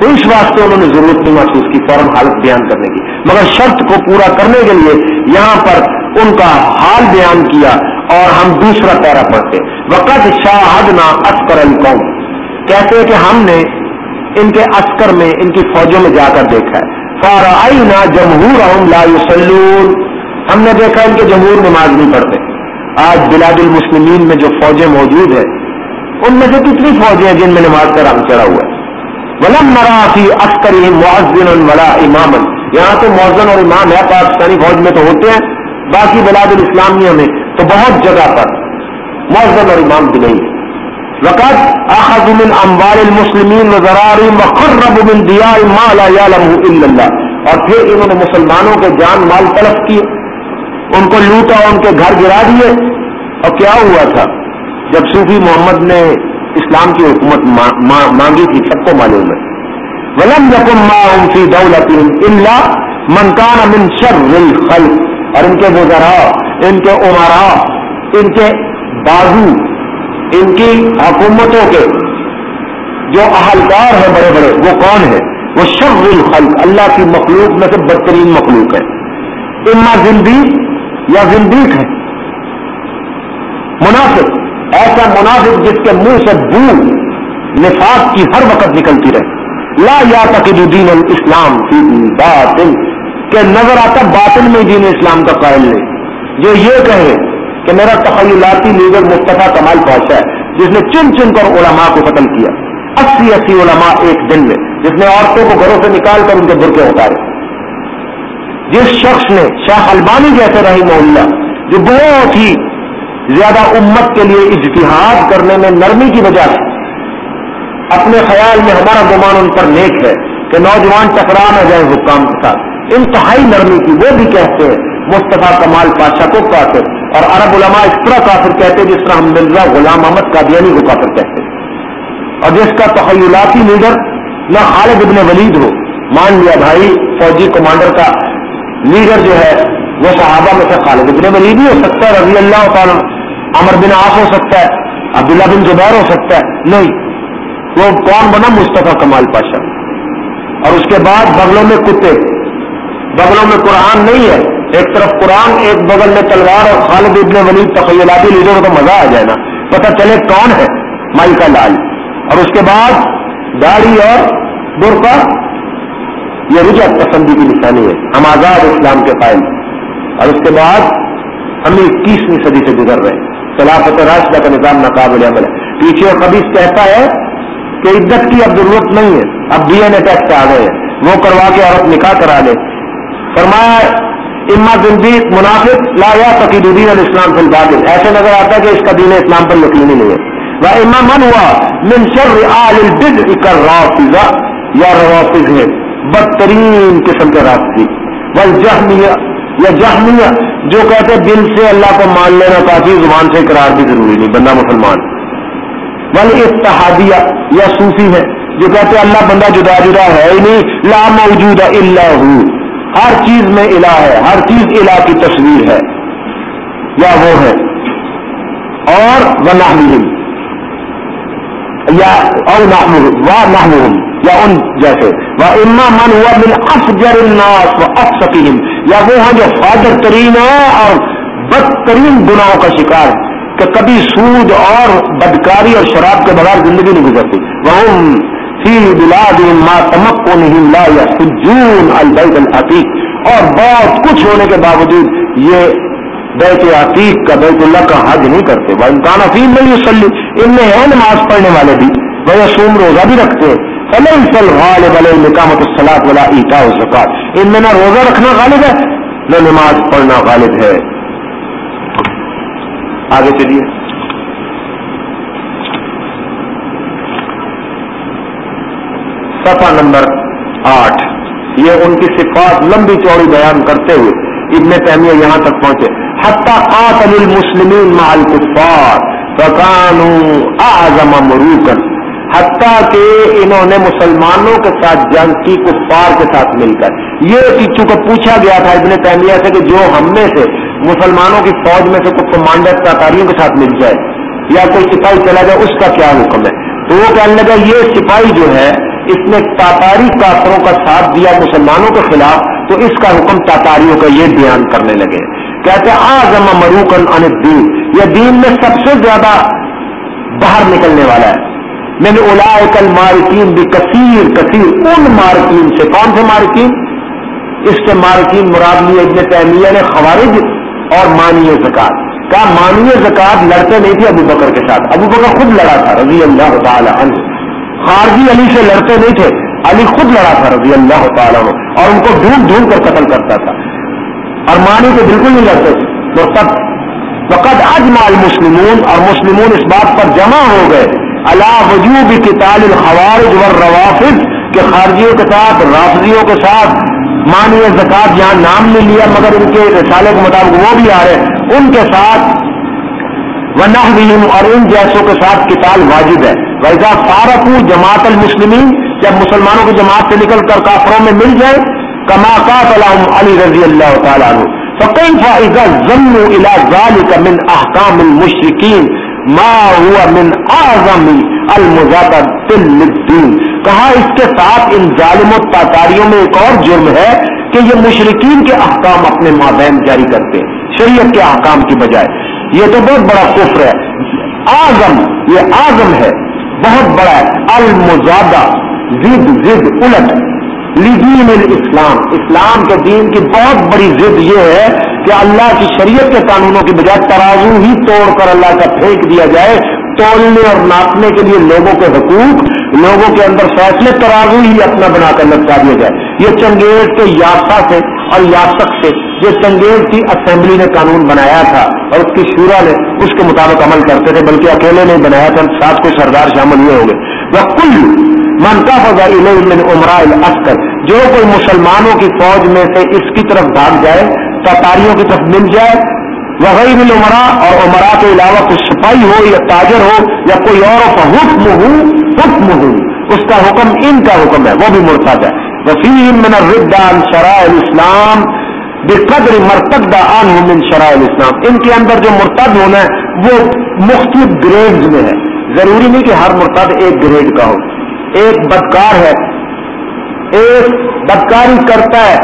تو اس واسطے انہوں نے ضرورت نہیں محسوس کی فوراً حالت بیان کرنے کی۔ مگر شرط کو پورا کرنے کے لیے یہاں پر ان کا حال بیان کیا اور ہم دوسرا پیرا پڑھتے۔ وقت شاہد نا القوم۔ کہتے ہیں کہ ہم نے ان کے عسکر میں، ان کی فوجوں میں جا کر دیکھا ہے۔ فارا جمہور لا سلون ہم نے دیکھا ان کے جمہور نماز نہیں پڑھتے۔ آج بلاد المسلمین میں جو فوجیں موجود ہیں، ان میں سے کتنی فوجیں ہیں جن میں نماز کا رنگ چڑھا ہوا ہے؟ ولم مراسی عسکری معذن ولا امام یہاں تو موزن اور امام ہے پاکستانی فوج میں تو ہوتے ہیں، باقی بلاد الاسلامیہ میں تو بہت جگہ پر موزن اور امام بھی نہیں۔ وقت احد من اموال المسلمین وزراری مقرب من دیا ما لا يعلم الا اللہ اور پھر انہوں نے مسلمانوں کے جان مال تلف کیے. ان کو لوٹا ان کے گھر گرا دیے. اور کیا ہوا تھا؟ جب صوفی محمد نے اسلام کی حکومت مانگی تھی سب کو معلوم ہے. ولم یقم ما فی دولت اللہ منکان من شر الخلق. اور ان کے وزراء، ان کے عمرا ان کے بازو ان کی حکومتوں کے جو اہلکار ہیں بڑے بڑے، وہ کون ہیں؟ وہ شر الخلق، اللہ کی مخلوق میں سے بدترین مخلوق ہے اما زندگی یا زندیق ہے منافق، ایسا منافق جس کے منہ سے بو نفاق کی ہر وقت نکلتی رہے۔ لا یا تک دین الاسلام باطل، کہ نظر آتا باطل میں دین اسلام کا قائل نہیں۔ جو یہ کہے کہ میرا تخیلاتی لیڈر مصطفیٰ کمال پہنچا ہے، جس نے چن چن کر علماء کو قتل کیا۔ اسی اسی علماء ایک دن میں جس نے عورتوں کو گھروں سے نکال کر ان کے برقے اتارے۔ جس شخص نے شاہ البانی جیسے رہی محلہ جو بہت ہی زیادہ امت کے لیے اجتہاد کرنے میں نرمی کی وجہ سے، اپنے خیال میں ہمارا گمان ان پر نیک ہے کہ نوجوان ٹکرا نہ جائے حکام کے ساتھ۔ انتہائی نرمی کی وہ بھی کہتے ہیں، مصطفیٰ کمال پاشا کو کافر اور عرب علماء اس طرح کافر کہتے جس طرح ہم مرزا غلام احمد قادیانی کو کافر کہتے اور جس کا تخیلاتی لیڈر نہ خالد ابن ولید ہو، مان لیا بھائی، فوجی کمانڈر کا لیڈر جو ہے، وہ صحابہ میں سے خالد ابن ولید ہی ہو سکتا ہے، رضی اللہ تعالیٰ امر بن آس ہو سکتا ہے، عبداللہ بن زبیر ہو سکتا ہے۔ نہیں، وہ کون بنا مصطفیٰ کمال پاشا؟ اور اس کے بعد بغلوں میں کتے۔ بغلوں میں قرآن نہیں ہے۔ ایک طرف قرآن ایک بغل میں تلوار اور خالد ابن ولید تخیلاتی لیڈر تو مزہ آ جائے نا۔ پتہ چلے کون ہے مائی کا لال۔ اور اس کے بعد داڑھی اور برقع، یہ رجحت پسندی کی نشانی ہے۔ ہم آزاد اسلام کے قائم اور اس کے بعد ہم اکیسویں صدی سے گزر رہے۔ ہیں خلافت راشدہ کا نظام ناقابل عمل ہے۔ پیچھے اور کبھی کہتا ہے کہ عزت کی اب ضرورت نہیں ہے۔ اب ڈی این اے ٹیکس آ گئے ہیں۔ وہ کروا کے عورت نکاح کرا لے۔ فرمایا اما زندگی منافق لا یا فقید الدین الاسلام فی البادل ایسے نظر آتا ہے کہ اس کا دین اسلام پر یقینی نہیں ہے۔ وہ اما من ہوا من شر آل البدع کر رافضہ یا روافظ ہے بدترین قسم کے راستے بل یا جہمیہ، جو کہتے ہیں دل سے اللہ کو مان لینا کافی زبان سے قرار بھی ضروری نہیں، بندہ مسلمان۔ بل اتحادیہ یا صوفی ہے جو کہتے ہیں اللہ بندہ جدا جدا ہے ہی نہیں، لا موجود اللہ ہر چیز میں الہ ہے، ہر چیز الہ کی تصویر ہے۔ یا وہ ہے۔ اور وہ یا او نحن یا ان جیسے۔ وہ اما من ہوا من افجر الناس و افسقیم یا وہ ہیں جو فاجر ترین ہے اور بدترین گناہوں کا شکار کہ کبھی سود اور بدکاری اور شراب کے بغیر زندگی نہیں گزرتی۔ وہ فی بلاد ما تمکو نہیں لا یا سجون البیت العتیق۔ اور بہت کچھ ہونے کے باوجود یہ بیت عتیق کا بیت اللہ کا حج نہیں کرتے۔ وہ امکان افیم نہیں وسلی ان میں ہے نماز پڑھنے والے بھی وہ سوم روزہ بھی رکھتے۔ فلن غالب علیہ نکامت السلاط والا ایٹا زکات ان میں نہ روزہ رکھنا غالب ہے، نہ نماز پڑھنا غالب ہے۔ آگے چلیے۔ سفا نمبر آٹھ۔ یہ ان کی صفات لمبی چوڑی بیان کرتے ہوئے ابن تیمیہ یہاں تک پہنچے۔ حتى قاتل المسلمين مع الكفار فكانوا اعظم مروكا حتیٰ کہ انہوں نے مسلمانوں کے ساتھ جنگ کی، کفار کے ساتھ مل کر۔ یہ چونکہ پوچھا گیا تھا ابن تیمیہ سے کہ جو ہم میں سے مسلمانوں کی فوج میں سے کچھ کمانڈر تاتاریوں کے ساتھ مل جائے یا کوئی سپاہی چلا جائے، اس کا کیا حکم ہے؟ تو وہ کہنے لگا، یہ سپاہی جو ہے اس نے تاتاری کافروں کا ساتھ دیا مسلمانوں کے خلاف، تو اس کا حکم تاتاریوں کا یہ بیان کرنے لگے۔ کہتے آزم مروکن ان دین یہ دین میں سب سے زیادہ باہر نکلنے والا ہے۔ میں نے اولا کل مارکین بھی کثیر کثیر ان مارکین، سے کون سے مارکین؟ اس سے مارکین مراد لی ابن تیمیہ نے خوارج اور مانی زکات۔ کہا مانوی زکات لڑتے نہیں تھے ابو بکر کے ساتھ۔ ابو بکر خود لڑا تھا، رضی اللہ تعالی عنہ۔ خارجی علی سے لڑتے نہیں تھے۔ علی خود لڑا تھا، رضی اللہ تعالیٰ عنہ، اور ان کو ڈھونڈ ڈھونڈ کر قتل کرتا تھا۔ اور مانی تو بالکل نہیں لڑتے تھے۔ تو تب وقت اجمع المسلمون، اور مسلمون اس بات پر جمع ہو گئے۔ اللہ وجوب کتاب الخوارج والروافض، کہ خارجیوں کے ساتھ، رافضیوں کے ساتھ مانی زکات، یہاں نام نہیں لیا، مگر ان کے رسالے کے مطابق وہ بھی آ رہے۔ ان کے ساتھ وہ اور ان جیسوں کے ساتھ کتاب واجب ہے۔ ویزا فارق جماعت المسلمین جب مسلمانوں کی جماعت سے نکل کر کافروں میں مل جائے کما کا علی رضی اللہ تعالیٰ عنہ فائزہ ضم الى من احکام المشرقین ما ہوا من اعظم المزاد للدین کہا اس کے ساتھ ان ظالم و تاتاریوں میں ایک اور جرم ہے کہ یہ مشرقین کے احکام اپنے مابین جاری کرتے ہیں، شریعت کے احکام کی بجائے۔ یہ تو بہت بڑا کفر ہے۔ آزم یہ آزم ہے۔ بہت بڑا ہے۔ المزادہ، زد زد، الٹ۔ لدین الاسلام۔ اسلام کے دین کی بہت بڑی ضد یہ ہے کہ اللہ کی شریعت کے قانونوں کی بجائے ترازو ہی توڑ کر اللہ کا پھینک دیا جائے۔ تولنے اور ناپنے کے لیے لوگوں کے حقوق، لوگوں کے اندر فیصلے ترازو ہی اپنا بنا کر لٹکا دیا جائے۔ یہ چنگیز کے یاسا سے اور یاسک سے جو چنگیز کی اسمبلی نے قانون بنایا تھا اور اس کی شورا نے اس کے مطابق عمل کرتے تھے، بلکہ اکیلے نہیں بنایا تھا، ساتھ کوئی سردار شامل ہوئے۔ ہوں گے وہ کل منتا ہوگا عمرا عمرہ جو کوئی مسلمانوں کی فوج میں سے اس کی طرف بھاگ جائے، تاتاریوں کی طرف مل جائے وہ بل اور عمرہ کے علاوہ کوئی سپاہی ہو یا تاجر ہو یا کوئی اور حکم ہو حکم ہو اس کا حکم ان کا حکم ہے، وہ بھی مرتب ہے۔ وسیم من الردان شرائع الاسلام بے قدر آن من شرائع الاسلام۔ ان کے اندر جو مرتد ہونا ہے، وہ مختلف گریڈز میں ہے۔ ضروری نہیں کہ ہر مرتد ایک گریڈ کا ہو۔ ایک بدکار ہے۔ ایک بدکاری کرتا ہے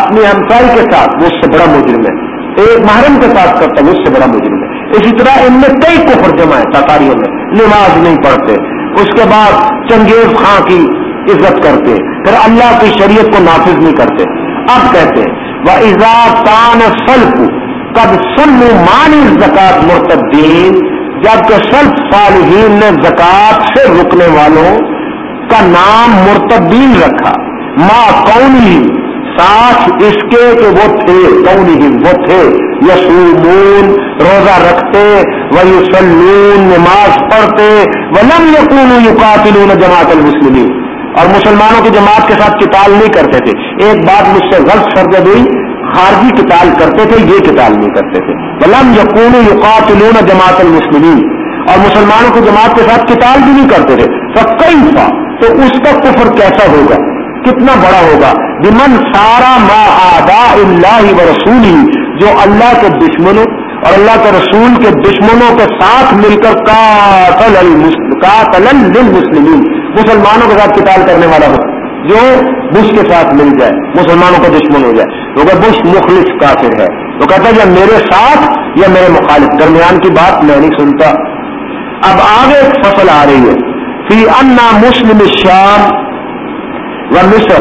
اپنی ہمسائی کے ساتھ، وہ اس سے بڑا مجرم ہے۔ ایک محرم کے ساتھ کرتا ہے اس سے بڑا مجرم ہے۔ اسی طرح ان میں کئی کفر جمع ہے تاتاریوں میں۔ نماز نہیں پڑھتے۔ اس کے بعد چنگیز خاں کی عزت کرتے۔ پھر اللہ کی شریعت کو نافذ نہیں کرتے۔ اب کہتے ہیں وہ ایزا سلف کب سن مانی زکات مرتدین جبکہ سلف صالحین نے زکات سے رکنے والوں کا نام مرتدین رکھا۔ ماں کون ہی ساتھ اس کے کہ وہ تھے کون ہی وہ تھے یسومون روزہ رکھتے وہ یوسلون نماز پڑھتے، ولم یقون یقاتلون جماعت المسلمین۔ اور مسلمانوں کی جماعت کے ساتھ کتاب نہیں کرتے تھے۔ ایک بات مجھ سے غلط سرد ہوئی، خارجی کتاب کرتے تھے، یہ کتاب نہیں کرتے تھے۔ ولم یقون یقاتلون جماعت المسلمین۔ اور مسلمانوں کی جماعت کے ساتھ کتاب بھی نہیں کرتے تھے۔ تو کئی تو اس کا کفر کیسا ہوگا؟ کتنا بڑا ہوگا؟ بمن سارا ما آدا اللہ و رسول جو اللہ کے دشمنوں اور اللہ کے رسول کے دشمنوں کے ساتھ مل کر قاتل للمسلمین، مسلمانوں کے ساتھ قتال کرنے والا ہو، جو بش کے ساتھ مل جائے، مسلمانوں کا دشمن ہو جائے۔ کیونکہ بش مخلص کافر ہے۔ وہ کہتا ہے یا میرے ساتھ یا میرے مخالف۔ درمیان کی بات میں نہیں سنتا۔ اب آگے ایک فصل آ رہی ہے۔ فی انا مسلم شام و مصر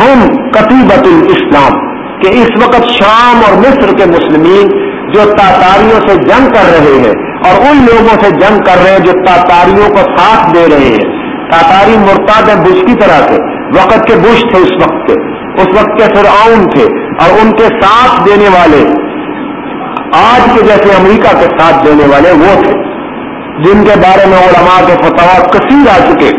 ہم کتیبت الاسلام، کہ اس وقت شام اور مصر کے مسلمین جو تاتاریوں سے جنگ کر رہے ہیں اور ان لوگوں سے جنگ کر رہے ہیں جو تاتاریوں کو ساتھ دے رہے ہیں۔ تاتاری مرتاد بش کی طرح سے، وقت کے بش تھے اس وقت کے۔ اس وقت کے فرعون تھے اور ان کے ساتھ دینے والے، آج کے جیسے امریکہ کے ساتھ دینے والے وہ تھے۔ جن کے بارے میں علماء کے فتوا کثیر آ چکے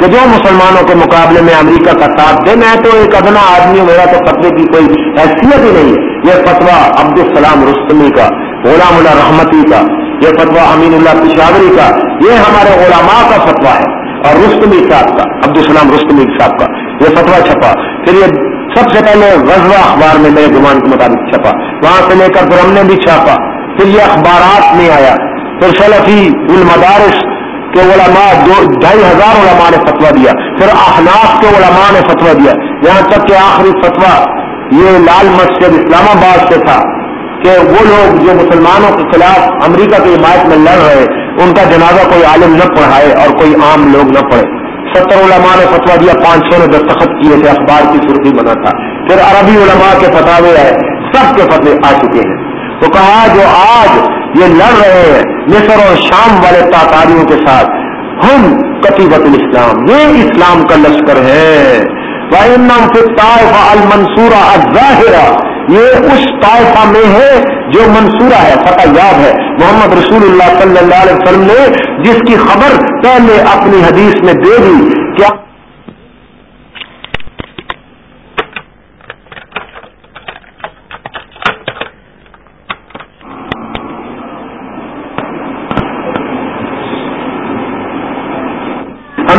کہ جو مسلمانوں کے مقابلے میں امریکہ کا ساتھ دے، میں تو ایک ادنا آدمی، میرا تو فتوے کی کوئی حیثیت ہی نہیں ہے۔ یہ فتوا عبد السلام رستمی کا، غلام اللہ رحمتی کا، یہ فتوا امین اللہ پشاوری کا، یہ ہمارے علماء کا فتوا ہے اور رستمی صاحب کا عبد السلام رستمی صاحب کا، یہ فتوا چھپا۔ پھر یہ سب سے پہلے غزوہ اخبار میں میرے گمان کے مطابق چھپا۔ وہاں سے لے کر پھر ہم نے بھی چھاپا۔ پھر یہ اخبارات میں آیا۔ پھر سلفی المدارس کہ علماء دو، ڈھائی ہزار علماء نے فتوا دیا۔ پھر احناف کے علماء نے فتوا دیا۔ یہاں تک کہ آخری فتوا یہ لال مسجد اسلام آباد سے تھا کہ وہ لوگ جو مسلمانوں کے خلاف امریکہ کی حمایت میں لڑ رہے، ان کا جنازہ کوئی عالم نہ پڑھائے اور کوئی عام لوگ نہ پڑھے۔ ستر علماء نے فتوا دیا، پانچ سو نے دستخط کیے تھے، اخبار کی سرخی بنا تھا۔ پھر عربی علماء کے فتوے آئے، سب کے فتوے آ چکے ہیں۔ تو کہا جو آج یہ لڑ رہے ہیں، مصر اور شام والے تاتاریوں کے ساتھ، ہم کتیبت الاسلام، یہ اسلام کا لشکر ہے المنصورہ ظاہرہ یہ اس طائفہ میں ہے جو منصورہ ہے، فتح یاب ہے۔ محمد رسول اللہ صلی اللہ علیہ وسلم نے جس کی خبر پہلے اپنی حدیث میں دے دی، کیا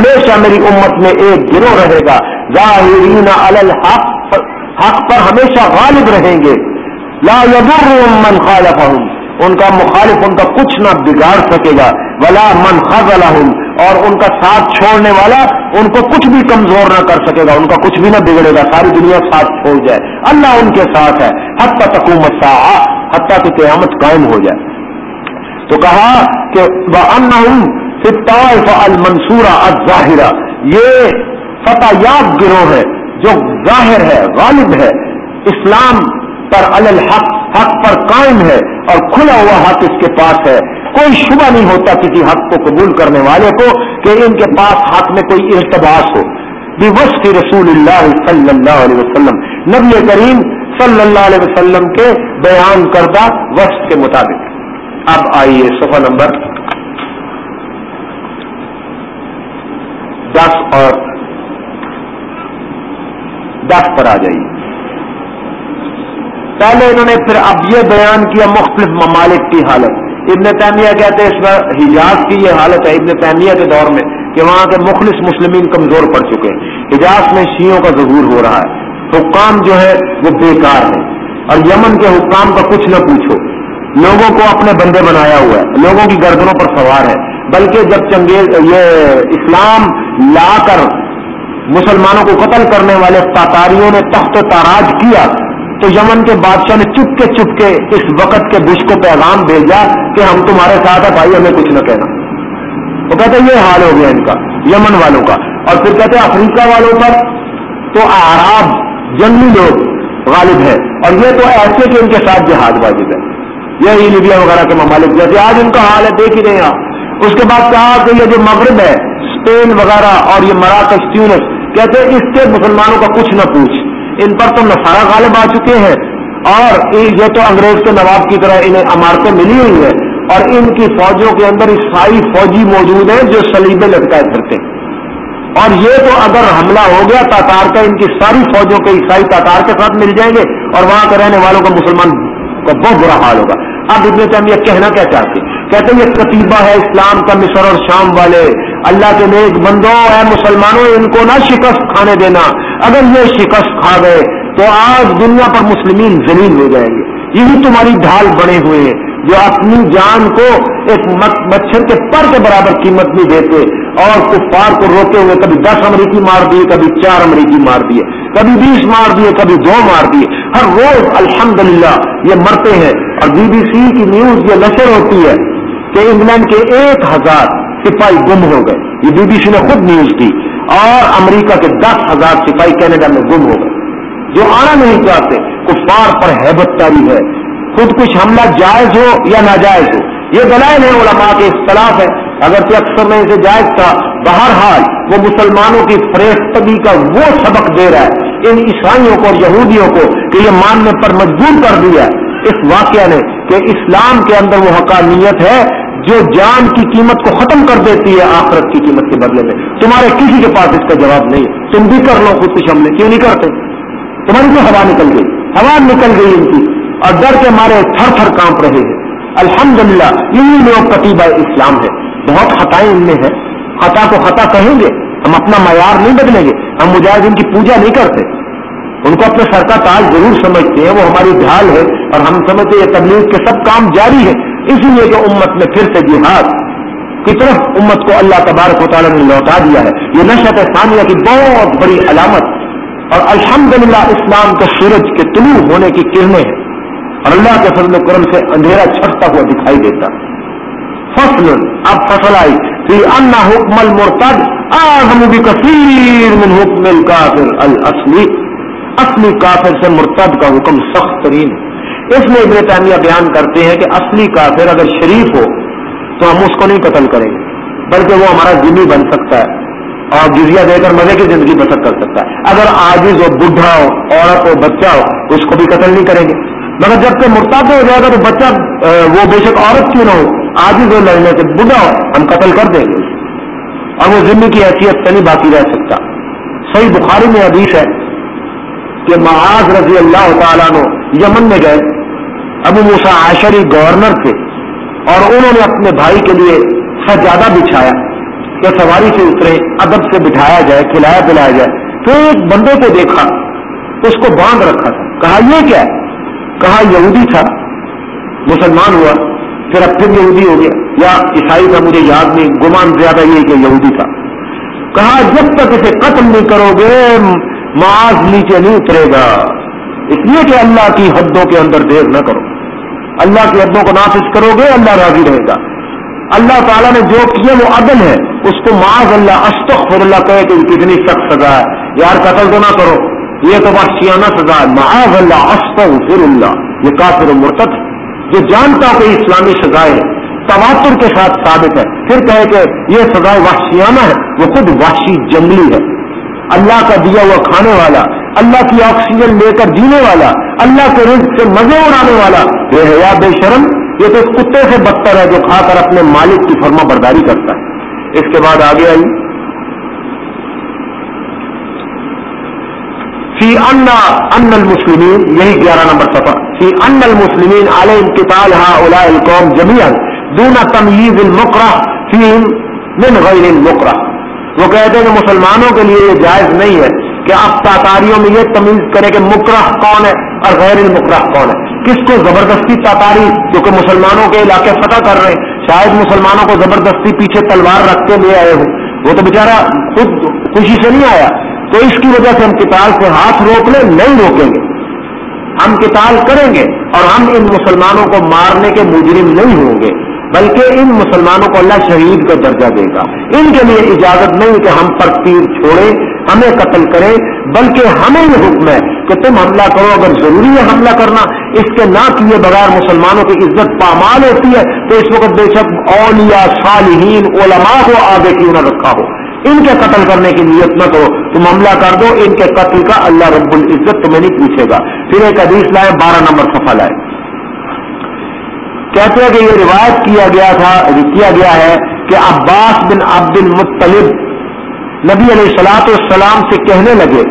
ہمیشہ میری امت میں ایک گروہ رہے گا۔ ظاہرین الحق، حق پر ہمیشہ غالب رہیں گے۔ لا من خالفہم۔ ان کا مخالف ان کا کچھ نہ بگاڑ سکے گا۔ ولا من خزلہم اور ان کا ساتھ چھوڑنے والا ان کو کچھ بھی کمزور نہ کر سکے گا۔ ان کا کچھ بھی نہ بگڑے گا۔ ساری دنیا ساتھ چھوڑ جائے۔ اللہ ان کے ساتھ ہے۔ حتی تقومت حتیٰ کہ قیامت قائم ہو جائے۔ تو کہا کہ المنصورہ الظاہرہ۔ یہ فتح یاب گروہ ہے جو ظاہر ہے، غالب ہے۔ اسلام پر الحق، حق پر قائم ہے اور کھلا ہوا حق اس کے پاس ہے۔ کوئی شبہ نہیں ہوتا کسی حق کو قبول کرنے والے کو کہ ان کے پاس حق میں کوئی ارتباس ہو۔ وسط رسول اللہ صلی اللہ علیہ وسلم، نبی کریم صلی اللہ علیہ وسلم کے بیان کردہ وسط کے مطابق۔ اب آئیے صفحہ نمبر دس اور دس پر آ جائیے۔ پہلے انہوں نے پھر اب یہ بیان کیا مختلف ممالک کی حالت۔ ابن تیمیہ کہتے ہیں اس میں حجاز کی یہ حالت ہے۔ ابن تیمیہ کے دور میں کہ وہاں کے مخلص مسلمین کمزور پڑ چکے ہیں۔ حجاز میں شیوں کا ظہور ہو رہا ہے۔ حکام جو ہے وہ بیکار ہے اور یمن کے حکام کا کچھ نہ پوچھو۔ لوگوں کو اپنے بندے بنایا ہوا ہے۔ لوگوں کی گردنوں پر سوار ہے۔ بلکہ جب چنگیز یہ اسلام لا کر مسلمانوں کو قتل کرنے والے تاتاریوں نے تخت و تاراج کیا، تو یمن کے بادشاہ نے چپ کے چپ کے اس وقت کے بش کو پیغام بھیجا کہ ہم تمہارے ساتھ ہیں، بھائی، ہمیں کچھ نہ کہنا۔ وہ کہتے یہ حال ہو گیا ان کا، یمن والوں کا۔ اور پھر کہتے افریقہ والوں پر تو آراب جنگلی لوگ غالب ہے اور یہ تو ایسے کہ ان کے ساتھ جہاد واجب ہے۔ یہ لیبیا وغیرہ کے ممالک جیسے آج ان کا حال ہے، دیکھ ہی رہے آپ۔ اس کے بعد کہا کہ یہ جو مغرب ہے اسپین وغیرہ اور یہ مراکش ٹیونس کہتے ہیں اس سے مسلمانوں کا کچھ نہ پوچھ ان پر تو نسارا غالب آ چکے ہیں۔ اور یہ تو انگریز کے نواب کی طرح انہیں عمارتیں ملی ہوئی ہیں۔ اور ان کی فوجوں کے اندر عیسائی فوجی موجود ہیں جو سلیبے لٹکائے پھرتے ہیں۔ اور یہ تو اگر حملہ ہو گیا، تاتار کا ان کی ساری فوجوں کے عیسائی تاتار کے ساتھ مل جائیں گے اور وہاں کے رہنے والوں کا مسلمان کا بہت برا حال ہوگا۔ اب ابن تیمیہ کہنا کیا چاہتے کہتے ہیں یہ کتیبہ ہے اسلام کا مصر اور شام والے۔ اللہ کے نیک بندوں اے مسلمانوں، ان کو نہ شکست کھانے دینا۔ اگر یہ شکست کھا گئے تو آج دنیا پر مسلمین زلیل ہو جائیں گے۔ یہی تمہاری ڈھال بڑے ہوئے ہیں، جو اپنی جان کو ایک مچھر کے پر کے برابر قیمت نہیں دیتے۔ اور کفار کو روکے ہوئے کبھی دس امریکی مار دیے، کبھی چار امریکی مار دیے، کبھی بیس مار دیے، کبھی دو مار دیے۔ ہر روز الحمدللہ یہ مرتے ہیں۔ اور بی بی سی کی نیوز یہ نشر ہوتی ہے کہ انگلینڈ کے ایک ہزار سپاہی گم ہو گئے۔ یہ بی بی سی نے خود نیوز دی اور امریکہ کے دس ہزار سپاہی کینیڈا میں گم ہو گئے۔ جو آنا نہیں چاہتے، کفار پر ہیبت تاری ہے۔ خود کچھ حملہ جائز ہو یا ناجائز ہو، یہ دلائل ہے علماء کے اختلاف ہے۔ اگر کہ اکثر میں اسے جائز تھا، بہرحال وہ مسلمانوں کی فریفتگی کا وہ سبق دے رہا ہے۔ ان عیسائیوں کو اور یہودیوں کو کہ یہ ماننے پر مجبور کر دیا۔ اس واقعہ نے کہ اسلام کے اندر وہ حقانیت ہے جو جان کی قیمت کو ختم کر دیتی ہے آخرت کی قیمت کے بدلے میں، تمہارے کسی کے پاس اس کا جواب نہیں۔ ہے تم بھی کر لو خود کچھ ہم نے کیوں نہیں کرتے؟ تمہاری تو ہوا نکل گئی، ہوا نکل گئی ان کی۔ اور ڈر کے مارے تھر تھر کانپ رہے ہیں۔ الحمدللہ یہی لوگ کتیبہ اسلام ہے۔ بہت خطائیں ان میں ہے خطا کو خطا کہیں گے، ہم اپنا معیار نہیں بدلیں گے۔ ہم مجاہدین کی پوجا نہیں کرتے۔ ان کو اپنے سر کا تاج ضرور سمجھتے ہیں، وہ ہماری ڈھال ہے۔ اور ہم سمجھتے یہ تبلیغ کے سب کام جاری ہے اس لیے کہ امت میں پھر سے جہاد، کی طرف امت کو اللہ تبارک و تعالیٰ نے لوٹا دیا ہے۔ یہ نشت ثانیہ کی بہت بڑی علامت اور الحمدللہ اسلام کے سورج کے طلوع ہونے کی کرنیں ہیں۔ اور اللہ کے فضل کرم سے اندھیرا چھٹتا ہوا دکھائی دیتا۔ فصل اب فصل آئی۔ پھر انا حکم المرتد آزم بھی کثیر من حکم الکافر الاصلی اصلی کافر سے مرتد کا حکم سخت ترین اس میں ابن تعمیہ بیان کرتے ہیں کہ اصلی کافر اگر شریف ہو تو ہم اس کو نہیں قتل کریں گے، بلکہ وہ ہمارا ذمہ بن سکتا ہے اور جزیہ دے کر مزے کی زندگی بسر کر سکتا ہے۔ اگر آجز ہو بڈھا ہو، عورت ہو، بچہ ہو، اس کو بھی قتل نہیں کریں گے۔ مگر جبکہ مرتاد ہو جائے گا تو بچہ وہ بے شک عورت کیوں نہ ہو؟ آجز ہو، لڑنے سے بڈھا ہو، ہم قتل کر دیں گے۔ اور وہ ذمہ کی حیثیت سے نہیں باقی رہ سکتا۔ صحیح بخاری میں حدیث ہے کہ معاذ رضی اللہ تعالیٰ نو یمن میں گئے۔ ابو موسا عاشری گورنر تھے اور انہوں نے اپنے بھائی کے لیے سجادہ بچھایا کہ سواری سے اترے، ادب سے بٹھایا جائے، کھلایا پلایا جائے۔ تو ایک بندے کو دیکھا، اس کو باندھ رکھا تھا۔ کہا، یہ کیا ہے؟ کہا، یہودی تھا۔ مسلمان ہوا۔ پھر اب پھر یہودی ہو گیا۔ یا عیسائی تھا، مجھے یاد نہیں۔ گمان زیادہ یہ کہ یہودی تھا۔ کہا، جب تک اسے قتل نہیں کرو گے، معاذ نیچے نہیں اترے گا۔ اس لیے کہ اللہ کی حدوں کے اندر دیر نہ کرو۔ اللہ کی حدوں کو نافذ کرو گے اللہ راضی رہے گا۔ اللہ تعالیٰ نے جو کیا وہ عدل ہے اس کو معاذ اللہ، استغفر اللہ کہے کہ کتنی سخت سزا ہے۔ یار قتل تو نہ کرو، یہ تو وحشیانہ سزا ہے۔ معاذ اللہ، استغفر اللہ۔ یہ کافر مرتد جو جانتا کہ اسلامی سزائے تواتر کے ساتھ ثابت ہے۔ پھر کہے کہ یہ سزائے وحشیانہ ہے، وہ خود وحشی جنگلی ہے۔ اللہ کا دیا ہوا کھانے والا اللہ کی آکسیجن لے کر جینے والا، اللہ کے رزق سے مزے اڑانے والا۔ یہ ہے یا بے شرم، یہ تو اس کتے سے بدتر ہے جو کھا کر اپنے مالک کی فرما برداری کرتا ہے۔ اس کے بعد آگے آئی۔ فی ان ان المسلمین، یہی گیارہ نمبر سفر فی ان المسلمین علیہ انتقال ہا اولا القوم جمیان دونا تمیز المقرہ فی من غیر المقرہ وہ کہتے ہیں کہ مسلمانوں کے لیے یہ جائز نہیں ہے۔ کہ آپ تاتاریوں میں یہ تمیز کریں کہ مکرہ کون ہے اور غیر المکرہ کون ہے؟ کس کو زبردستی تاتاری جو کہ مسلمانوں کے علاقے فتح کر رہے ہیں؟ شاید مسلمانوں کو زبردستی پیچھے تلوار رکھ کے لے آئے ہوں۔ وہ تو بےچارا خود خوشی سے نہیں آیا۔ تو اس کی وجہ سے ہم کتاب سے ہاتھ روک لیں نہیں روکیں گے۔ ہم کتاب کریں گے اور ہم ان مسلمانوں کو مارنے کے مجرم نہیں ہوں گے۔ بلکہ ان مسلمانوں کو اللہ شہید کا درجہ دے گا۔ ان کے لیے اجازت نہیں کہ ہم پر تیر چھوڑیں۔ ہمیں قتل کریں، بلکہ ہمیں یہ حکم ہے کہ تم حملہ کرو، اگر ضروری ہے حملہ کرنا، اس کے نہ کیے بغیر مسلمانوں کی عزت پامال ہوتی ہے، تو اس وقت بے شک اولیاء صالحین، علماء کو آگے کیوں نہ رکھا ہو۔ ان کے قتل کرنے کی نیت نہ کرو، تم حملہ کر دو، ان کے قتل کا اللہ رب العزت تمہیں نہیں پوچھے گا۔ پھر ایک حدیث لائے، بارہ نمبر سفا لائے۔ کہتے ہیں کہ یہ روایت کیا گیا تھا کیا گیا ہے کہ عباس بن عبد المطلب نبی علیہ السلاط والسلام سے کہنے لگے،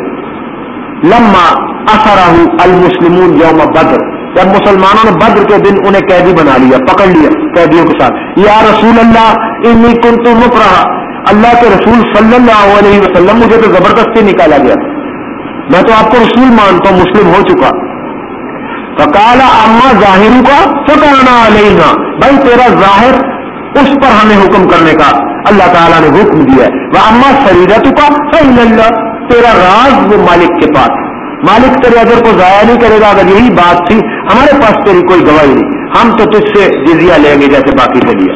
لما اثر المسلمون یوم بدر، جب مسلمانوں نے بدر کے دن انہیں قیدی بنا لیا، پکڑ لیا قیدیوں کے ساتھ۔ یا رسول اللہ، انی کن تو رہا اللہ کے رسول صلی اللہ علیہ وسلم، مجھے تو زبردستی نکالا گیا۔ میں تو آپ کو رسول مانتا ہوں، مسلم ہو چکا۔ فکالا اما ظاہر کا، فکانا علیہ بھائی تیرا ظاہر اس پر ہمیں حکم کرنے کا اللہ تعالیٰ نے حکم دیا ہے۔ وہ اما شریرت کا اللہ تیرا راز وہ مالک کے پاس مالک تیرے اگر کو ضائع نہیں کرے گا، اگر یہی بات تھی، ہمارے پاس تیری کوئی گواہی نہیں۔ ہم تو تجھ سے جزیا لیں گے جیسے باقی سے لیا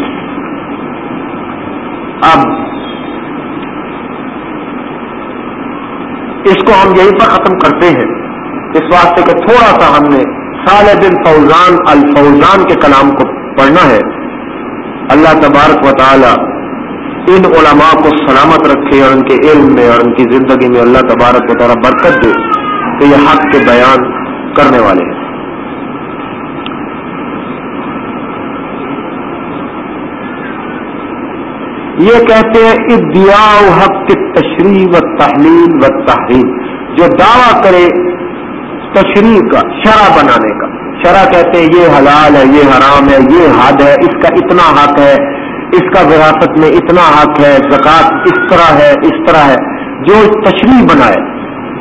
اب اس کو ہم یہیں پر ختم کرتے ہیں۔ اس واسطے کہ تھوڑا سا ہم نے سال بن فوزان الفوزان کے کلام کو پڑھنا ہے۔ اللہ تبارک و تعالی ان علماء کو سلامت رکھے اور ان کے علم میں اور ان کی زندگی میں اللہ تبارک و تعالی برکت دے کہ یہ حق کے بیان کرنے والے ہیں۔ یہ کہتے ہیں ادیا حق کے تشریح و تحلیل و تحریر جو دعویٰ کرے تشریح کا، شرح بنانے کا۔ شرح کہتے ہیں، یہ حلال ہے، یہ حرام ہے، یہ حد ہے، اس کا اتنا حق ہے، اس کا وراثت میں اتنا حق ہے، زکوٰۃ اس طرح ہے، اس طرح ہے۔ جو تشریح بنائے،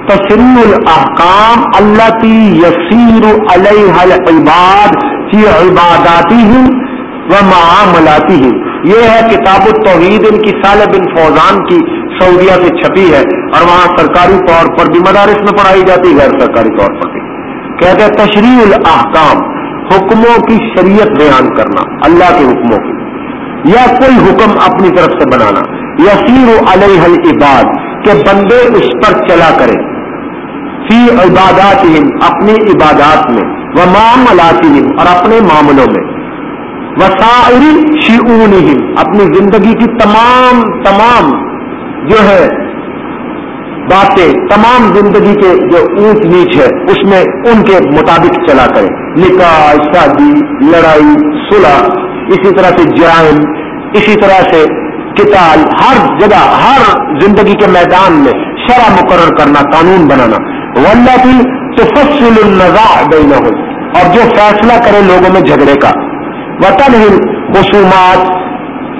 تشریح الحکام اللہ کی یسیر علیہ العباد کی عباداتی ہوں وہ معاملاتی ہوں یہ ہے کتاب التوحید، ان کی سال بن فوزان کی سعودیہ سے چھپی ہے اور وہاں سرکاری طور پر بھی مدارس میں پڑھائی جاتی ہے، غیر سرکاری طور پر۔ کہتے ہیں تشریح الاحکام، حکموں کی شریعت بیان کرنا، اللہ کے حکموں کی۔ یا کوئی حکم اپنی طرف سے بنانا۔ یسیر علیہ العباد، کہ بندے اس پر چلا کرے۔ فی عبادات اپنی عبادات میں۔ وہ معاملاتی اور اپنے معاملوں میں۔ وسائری شیون اپنی زندگی کی تمام تمام جو ہے باتیں تمام زندگی کے جو اونچ نیچ ہے، اس میں ان کے مطابق چلا کریں۔ نکاح، شادی، لڑائی، صلح، اسی طرح سے جرائم، اسی طرح سے کتاب ہر جگہ، ہر زندگی کے میدان میں شرح مقرر کرنا، قانون بنانا۔ ولہ کی تو فصل النزا نہ ہو اور جو فیصلہ کرے لوگوں میں جھگڑے کا۔ وطن ہی خصومات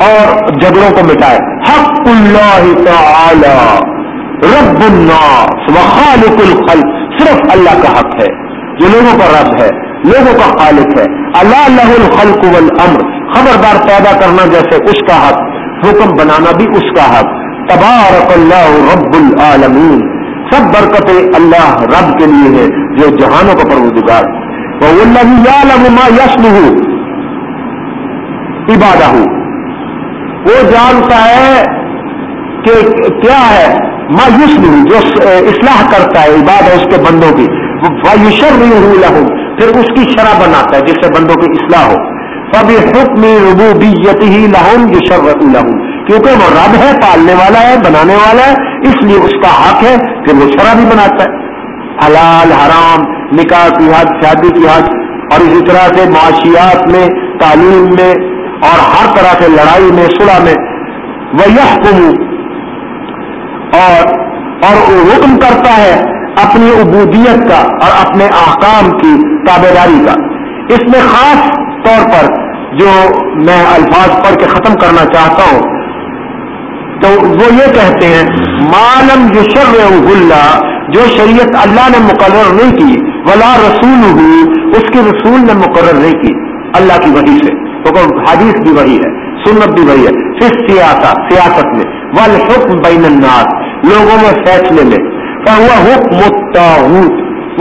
اور جھگڑوں کو مٹائے۔ حق اللہ تعالی۔ رب الناس وخالق الخلق صرف اللہ کا حق ہے جو لوگوں کا رب ہے، لوگوں کا خالق ہے۔ اللہ اللہ الخلق والامر، خبردار پیدا کرنا جیسے اس کا حق، حکم بنانا بھی اس کا حق۔ تبارک اللہ رب العالمین، سب برکت اللہ رب کے لیے ہے جو جہانوں کا پروردگار۔ وہ ما یسن عبادہ وہ جانتا ہے کہ کیا ہے۔ مایوس نہیں جو اصلاح کرتا ہے، عبادت اس کے بندوں کی وایوشر نہیں پھر اس کی شرح بناتا ہے، جس سے بندوں کی اصلاح ہو۔ سب حکم ربوبیت ہی لہم یشر لہم کیونکہ وہ رب ہے، پالنے والا ہے، بنانے والا ہے، اس لیے اس کا حق ہے، پھر وہ شرح بھی بناتا ہے۔ حلال، حرام، نکاح کی حد شادی کی حد اور اسی طرح سے معاشیات میں، تعلیم میں، اور ہر طرح سے لڑائی میں، صلح میں۔ وہ یہ اور اور حکم کرتا ہے اپنی عبودیت کا اور اپنے احکام کی تابے داری کا۔ اس میں خاص طور پر جو میں الفاظ پڑھ کے ختم کرنا چاہتا ہوں، تو وہ یہ کہتے ہیں، مالم یشر اللہ جو شریعت اللہ نے مقرر نہیں کی، ولا رسول ہوئی اس کی رسول نے مقرر نہیں کی۔ اللہ کی وحی سے۔ تو حدیث بھی وہی ہے، سنت بھی وہی ہے۔ پھر سیاست سیاست میں۔ ول حکم بین الناس۔ لوگوں میں فیصلے میں ہوا حکم تاحوت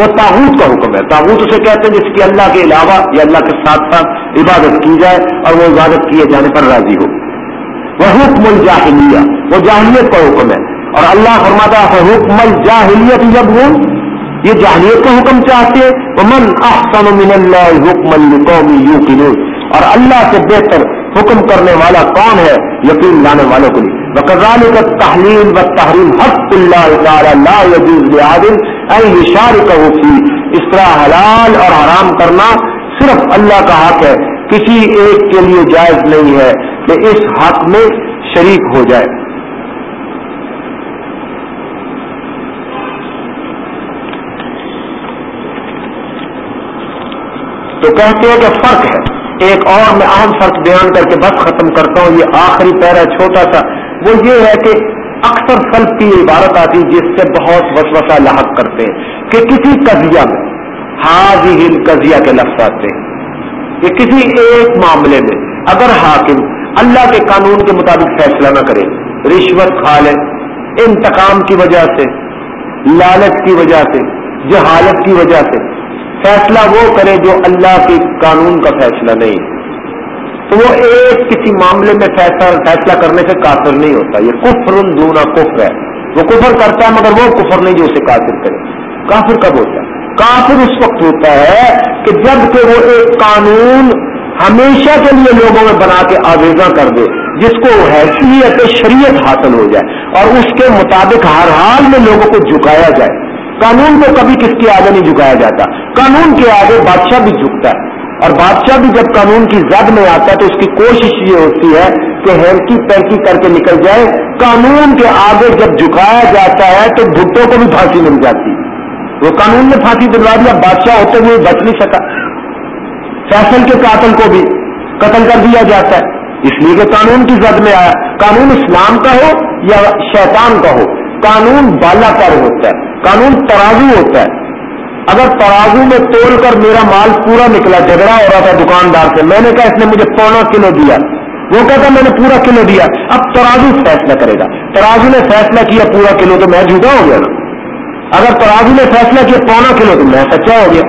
وہ تاحوت کا حکم ہے۔ تاحوت اسے کہتے ہیں جس کی اللہ کے علاوہ یا اللہ کے ساتھ ساتھ عبادت کی جائے اور وہ عبادت کیے جانے پر راضی ہو۔ وہ حکم الجاہلیہ۔ وہ جاہلیت کا حکم ہے۔ اور اللہ فرماتا ہے، حکم الجاہلیت جب ہوں یہ جاہلیت کا حکم چاہتے من احسن من اللہ حکم القومی یو اور اللہ سے بہتر حکم کرنے والا کون ہے؟ یقین لانے والوں کو لیے کا تحلیم و تحریم حق اللہ تعالی لا يجوز لعادل اے اشار کا وفی اس طرح حلال اور حرام کرنا صرف اللہ کا حق ہے، کسی ایک کے لیے جائز نہیں ہے کہ اس حق میں شریک ہو جائے۔ تو کہتے ہیں کہ فرق ہے۔ ایک اور میں اہم فرق بیان کر کے بس ختم کرتا ہوں، یہ آخری پیرا چھوٹا سا۔ وہ یہ ہے کہ اکثر سلف کی عبارت آتی جس سے بہت وسوسہ لاحق کرتے ہیں کہ کسی قضیہ میں حاضی ہل قضیہ کے لفظ آتے ہیں۔ کہ کسی ایک معاملے میں اگر حاکم اللہ کے قانون کے مطابق فیصلہ نہ کرے، رشوت کھا لے، انتقام کی وجہ سے، لالچ کی وجہ سے، جہالت کی وجہ سے، فیصلہ وہ کرے جو اللہ کے قانون کا فیصلہ نہیں۔ تو وہ ایک کسی معاملے میں فیصلہ فیصلہ کرنے سے کافر نہیں ہوتا۔ یہ کفر دونا کفر ہے۔ وہ کفر کرتا ہے مگر وہ کفر نہیں جو اسے کافر کرے۔ کافر کب ہوتا ہے؟ کافر اس وقت ہوتا ہے کہ جبکہ وہ ایک قانون ہمیشہ کے لیے لوگوں میں بنا کے آویزاں کر دے، جس کو حیثیت شریعت حاصل ہو جائے اور اس کے مطابق ہر حال میں لوگوں کو جھکایا جائے۔ قانون کو کبھی کس کے آگے نہیں جھکایا جاتا۔ قانون کے آگے بادشاہ بھی جھکتا ہے۔ اور بادشاہ بھی جب قانون کی زد میں آتا ہے تو اس کی کوشش یہ ہوتی ہے کہ ہیلکی پیرکی کر کے نکل جائے۔ قانون کے آگے جب جھکایا جاتا ہے تو بھٹوں کو بھی پھانسی مل جاتی۔ وہ قانون نے پھانسی دلوا دیا بادشاہ ہوتے ہوئے بچ نہیں سکا۔ فیصل کے قاتل کو بھی قتل کر دیا جاتا ہے۔ اس لیے کہ قانون کی زد میں آیا۔ قانون اسلام کا ہو یا شیطان کا ہو؟ قانون بالا کر ہوتا ہے۔ قانون ترازو ہوتا ہے۔ اگر ترازو میں تول کر میرا مال پورا نکلا، جھگڑا ہو رہا تھا دکاندار سے، میں نے کہا اس نے مجھے پونا کلو دیا۔ وہ کہتا میں نے پورا کلو دیا۔ اب ترازو فیصلہ کرے گا۔ ترازو نے فیصلہ کیا پورا کلو تو میں جھوٹا ہو گیا نا۔ اگر ترازو نے فیصلہ کیا پونا کلو تو میں سچا ہو گیا۔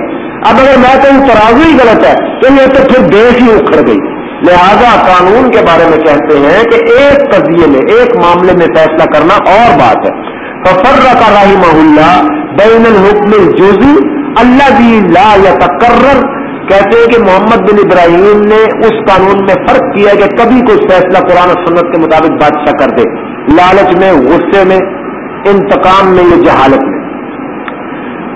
اب اگر میں کہوں ترازو ہی غلط ہے، تو یہ تو پھر دیش ہی اکھڑ گئی۔ لہذا قانون کے بارے میں کہتے ہیں کہ ایک قضیے میں، ایک معاملے میں فیصلہ کرنا اور بات ہے۔ ففر کا راہی محلہ بین الحکم الجوزی اللہ بھی لا یا تقرر کہتے ہیں کہ محمد بن ابراہیم نے اس قانون میں فرق کیا کہ کبھی کوئی فیصلہ قرآن و سنت کے مطابق بادشاہ کر دے، لالچ میں، غصے میں، انتقام میں یہ جہالت میں۔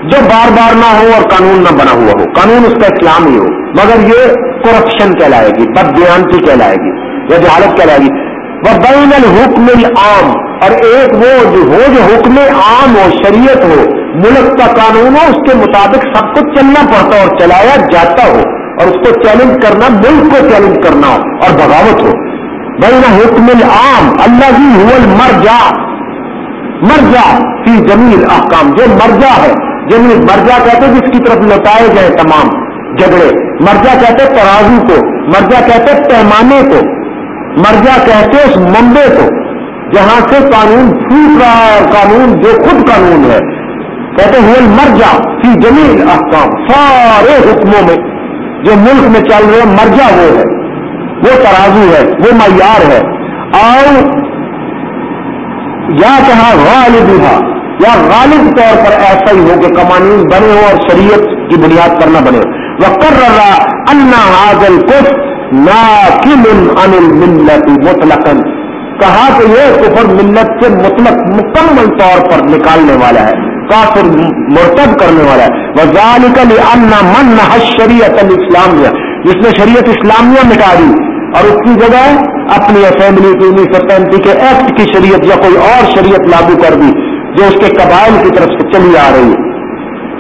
جو بار بار نہ ہو اور قانون نہ بنا ہوا ہو، قانون اس کا اسلام ہی ہو، مگر یہ کرپشن کہلائے گی، بد بیانتی کہلائے گی، یا جہالت کہلائے گی۔ وہ بین الحکم عام اور ایک وہ جو ہو جو حکم عام ہو، شریعت ہو، ملک کا قانون ہو، اس کے مطابق سب کو چلنا پڑتا ہو اور چلایا جاتا ہو، اور اس کو چیلنج کرنا، ملک کو چیلنج کرنا ہو، اور بغاوت ہو۔ بین حکم عام اللہ ہی ہو مر جا فی جمیل احکام، جو مرجا ہے۔ جمیل مرجا کہتے جس کی طرف لوٹائے گئے تمام جھگڑے۔ مرجا کہتے ترازو کو مرجا کہتے پیمانے کو۔ مرجا کہتے اس منبے کو، جہاں سے قانون پھوٹ رہا ہے قانون جو خود قانون ہے۔ کہتے ہوئے مرجا فی جمیل احکام سارے حکموں میں جو ملک میں چل رہے مرجا وہ ہے۔ وہ ترازو ہے، وہ معیار ہے۔ اور یا کہا غالب یا غالب طور پر ایسا ہی ہو کہ قوانین بنے ہو اور شریعت کی بنیاد پر نہ بنے۔ وہ کر رہا انا حاضل کف انل ملت مطلق کہا کہ یہ کفر ملت سے مطلق مکمل طور پر نکالنے والا ہے، کافر مرتب کرنے والا ہے۔ وہ انا من شریعت الاسلامیہ جس نے شریعت اسلامیہ مٹا دی اور اس کی جگہ اپنی اسمبلی کی انیس سو پینتیس کے ایکٹ کی شریعت یا کوئی اور شریعت لاگو کر دی جو اس کے قبائل کی طرف سے چلی آ رہی ہے۔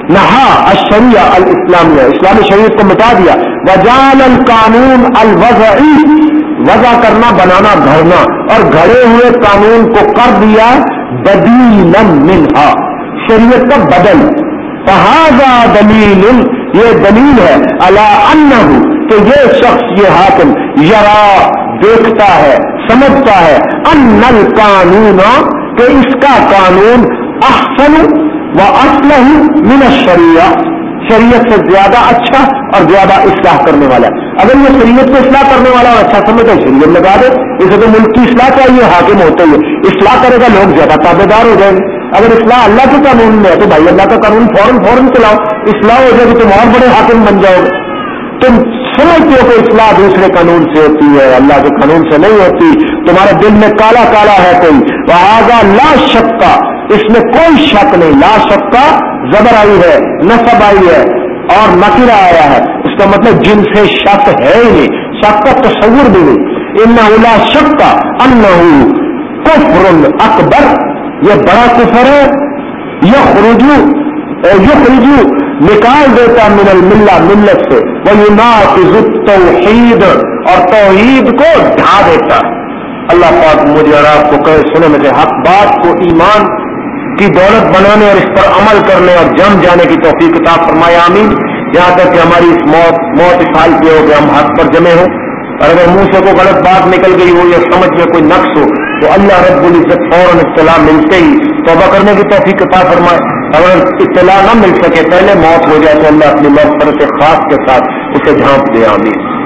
نہا اشریہ الاسلامیہ اسلامی شریعت کو مٹا دیا۔ وجال القانون الوضعی، وضع کرنا، بنانا گھڑنا اور گھڑے ہوئے قانون کو کر دیا بدیل منہا۔ شریعت کا بدل۔ فہذا دلیل، یہ دلیل ہے۔ اللہ ان کہ یہ شخص، یہ حاکم یرا، دیکھتا ہے، سمجھتا ہے۔ ان القانون، کہ اس کا قانون احسن وہ اصل من شریعہ شریعت سے زیادہ اچھا اور زیادہ اصلاح کرنے والا ہے۔ اگر یہ شریعت کو اصلاح کرنے والا اور اچھا سمجھے شریعت لگا دے۔ اسے تو ملک کی اصلاح چاہیے، حاکم ہوتے ہوئے اصلاح کرے گا، لوگ زیادہ تابے دار ہو جائیں گے۔ اگر اصلاح اللہ کے قانون میں ہے تو بھائی اللہ کا قانون فوراً فوراً چلاؤ۔ اصلاح ہو جائے گی تم اور بڑے حاکم بن جاؤ گے۔ تم سمجھتے ہو کہ اصلاح دوسرے قانون سے ہوتی ہے، اللہ کے قانون سے نہیں ہوتی۔ تمہارے دل میں کالا کالا ہے کوئی۔ وہ آگا لا شکا اس میں کوئی شک نہیں، لا شک کا زبر آئی ہے، نصب آئی ہے اور نکرا آیا ہے۔ اس کا مطلب جن سے شک ہے ہی نہیں، شک کا تصور بھی نہیں۔ ان اولا شک کا ان کفر اکبر۔ یہ بڑا کفر ہے۔ یہ خروجو یہ خروجو نکال دیتا من الملہ، ملت سے۔ وہ توحید اور توحید کو ڈھا دیتا۔ اللہ پاک مجھے اور آپ کو کہے سنے میں سے حق، بات کو، ایمان کی دولت بنانے اور اس پر عمل کرنے اور جم جانے کی توفیق کتاب فرمایا آمین۔ یہاں تک کہ ہماری اس موت موت اس حال کی ہو کہ ہم ہاتھ پر جمے ہوں۔ اور اگر منہ سے کوئی غلط بات نکل گئی ہو یا سمجھ میں کوئی نقص ہو، تو اللہ رب العزت فوراً اطلاع ملتے ہی توبہ کرنے کی توفیق کتاب فرمائے۔ اگر اطلاع نہ مل سکے، پہلے موت ہو جائے تو اللہ اپنی موت پر سے خاص کے ساتھ اسے جھانپ دے، آمین۔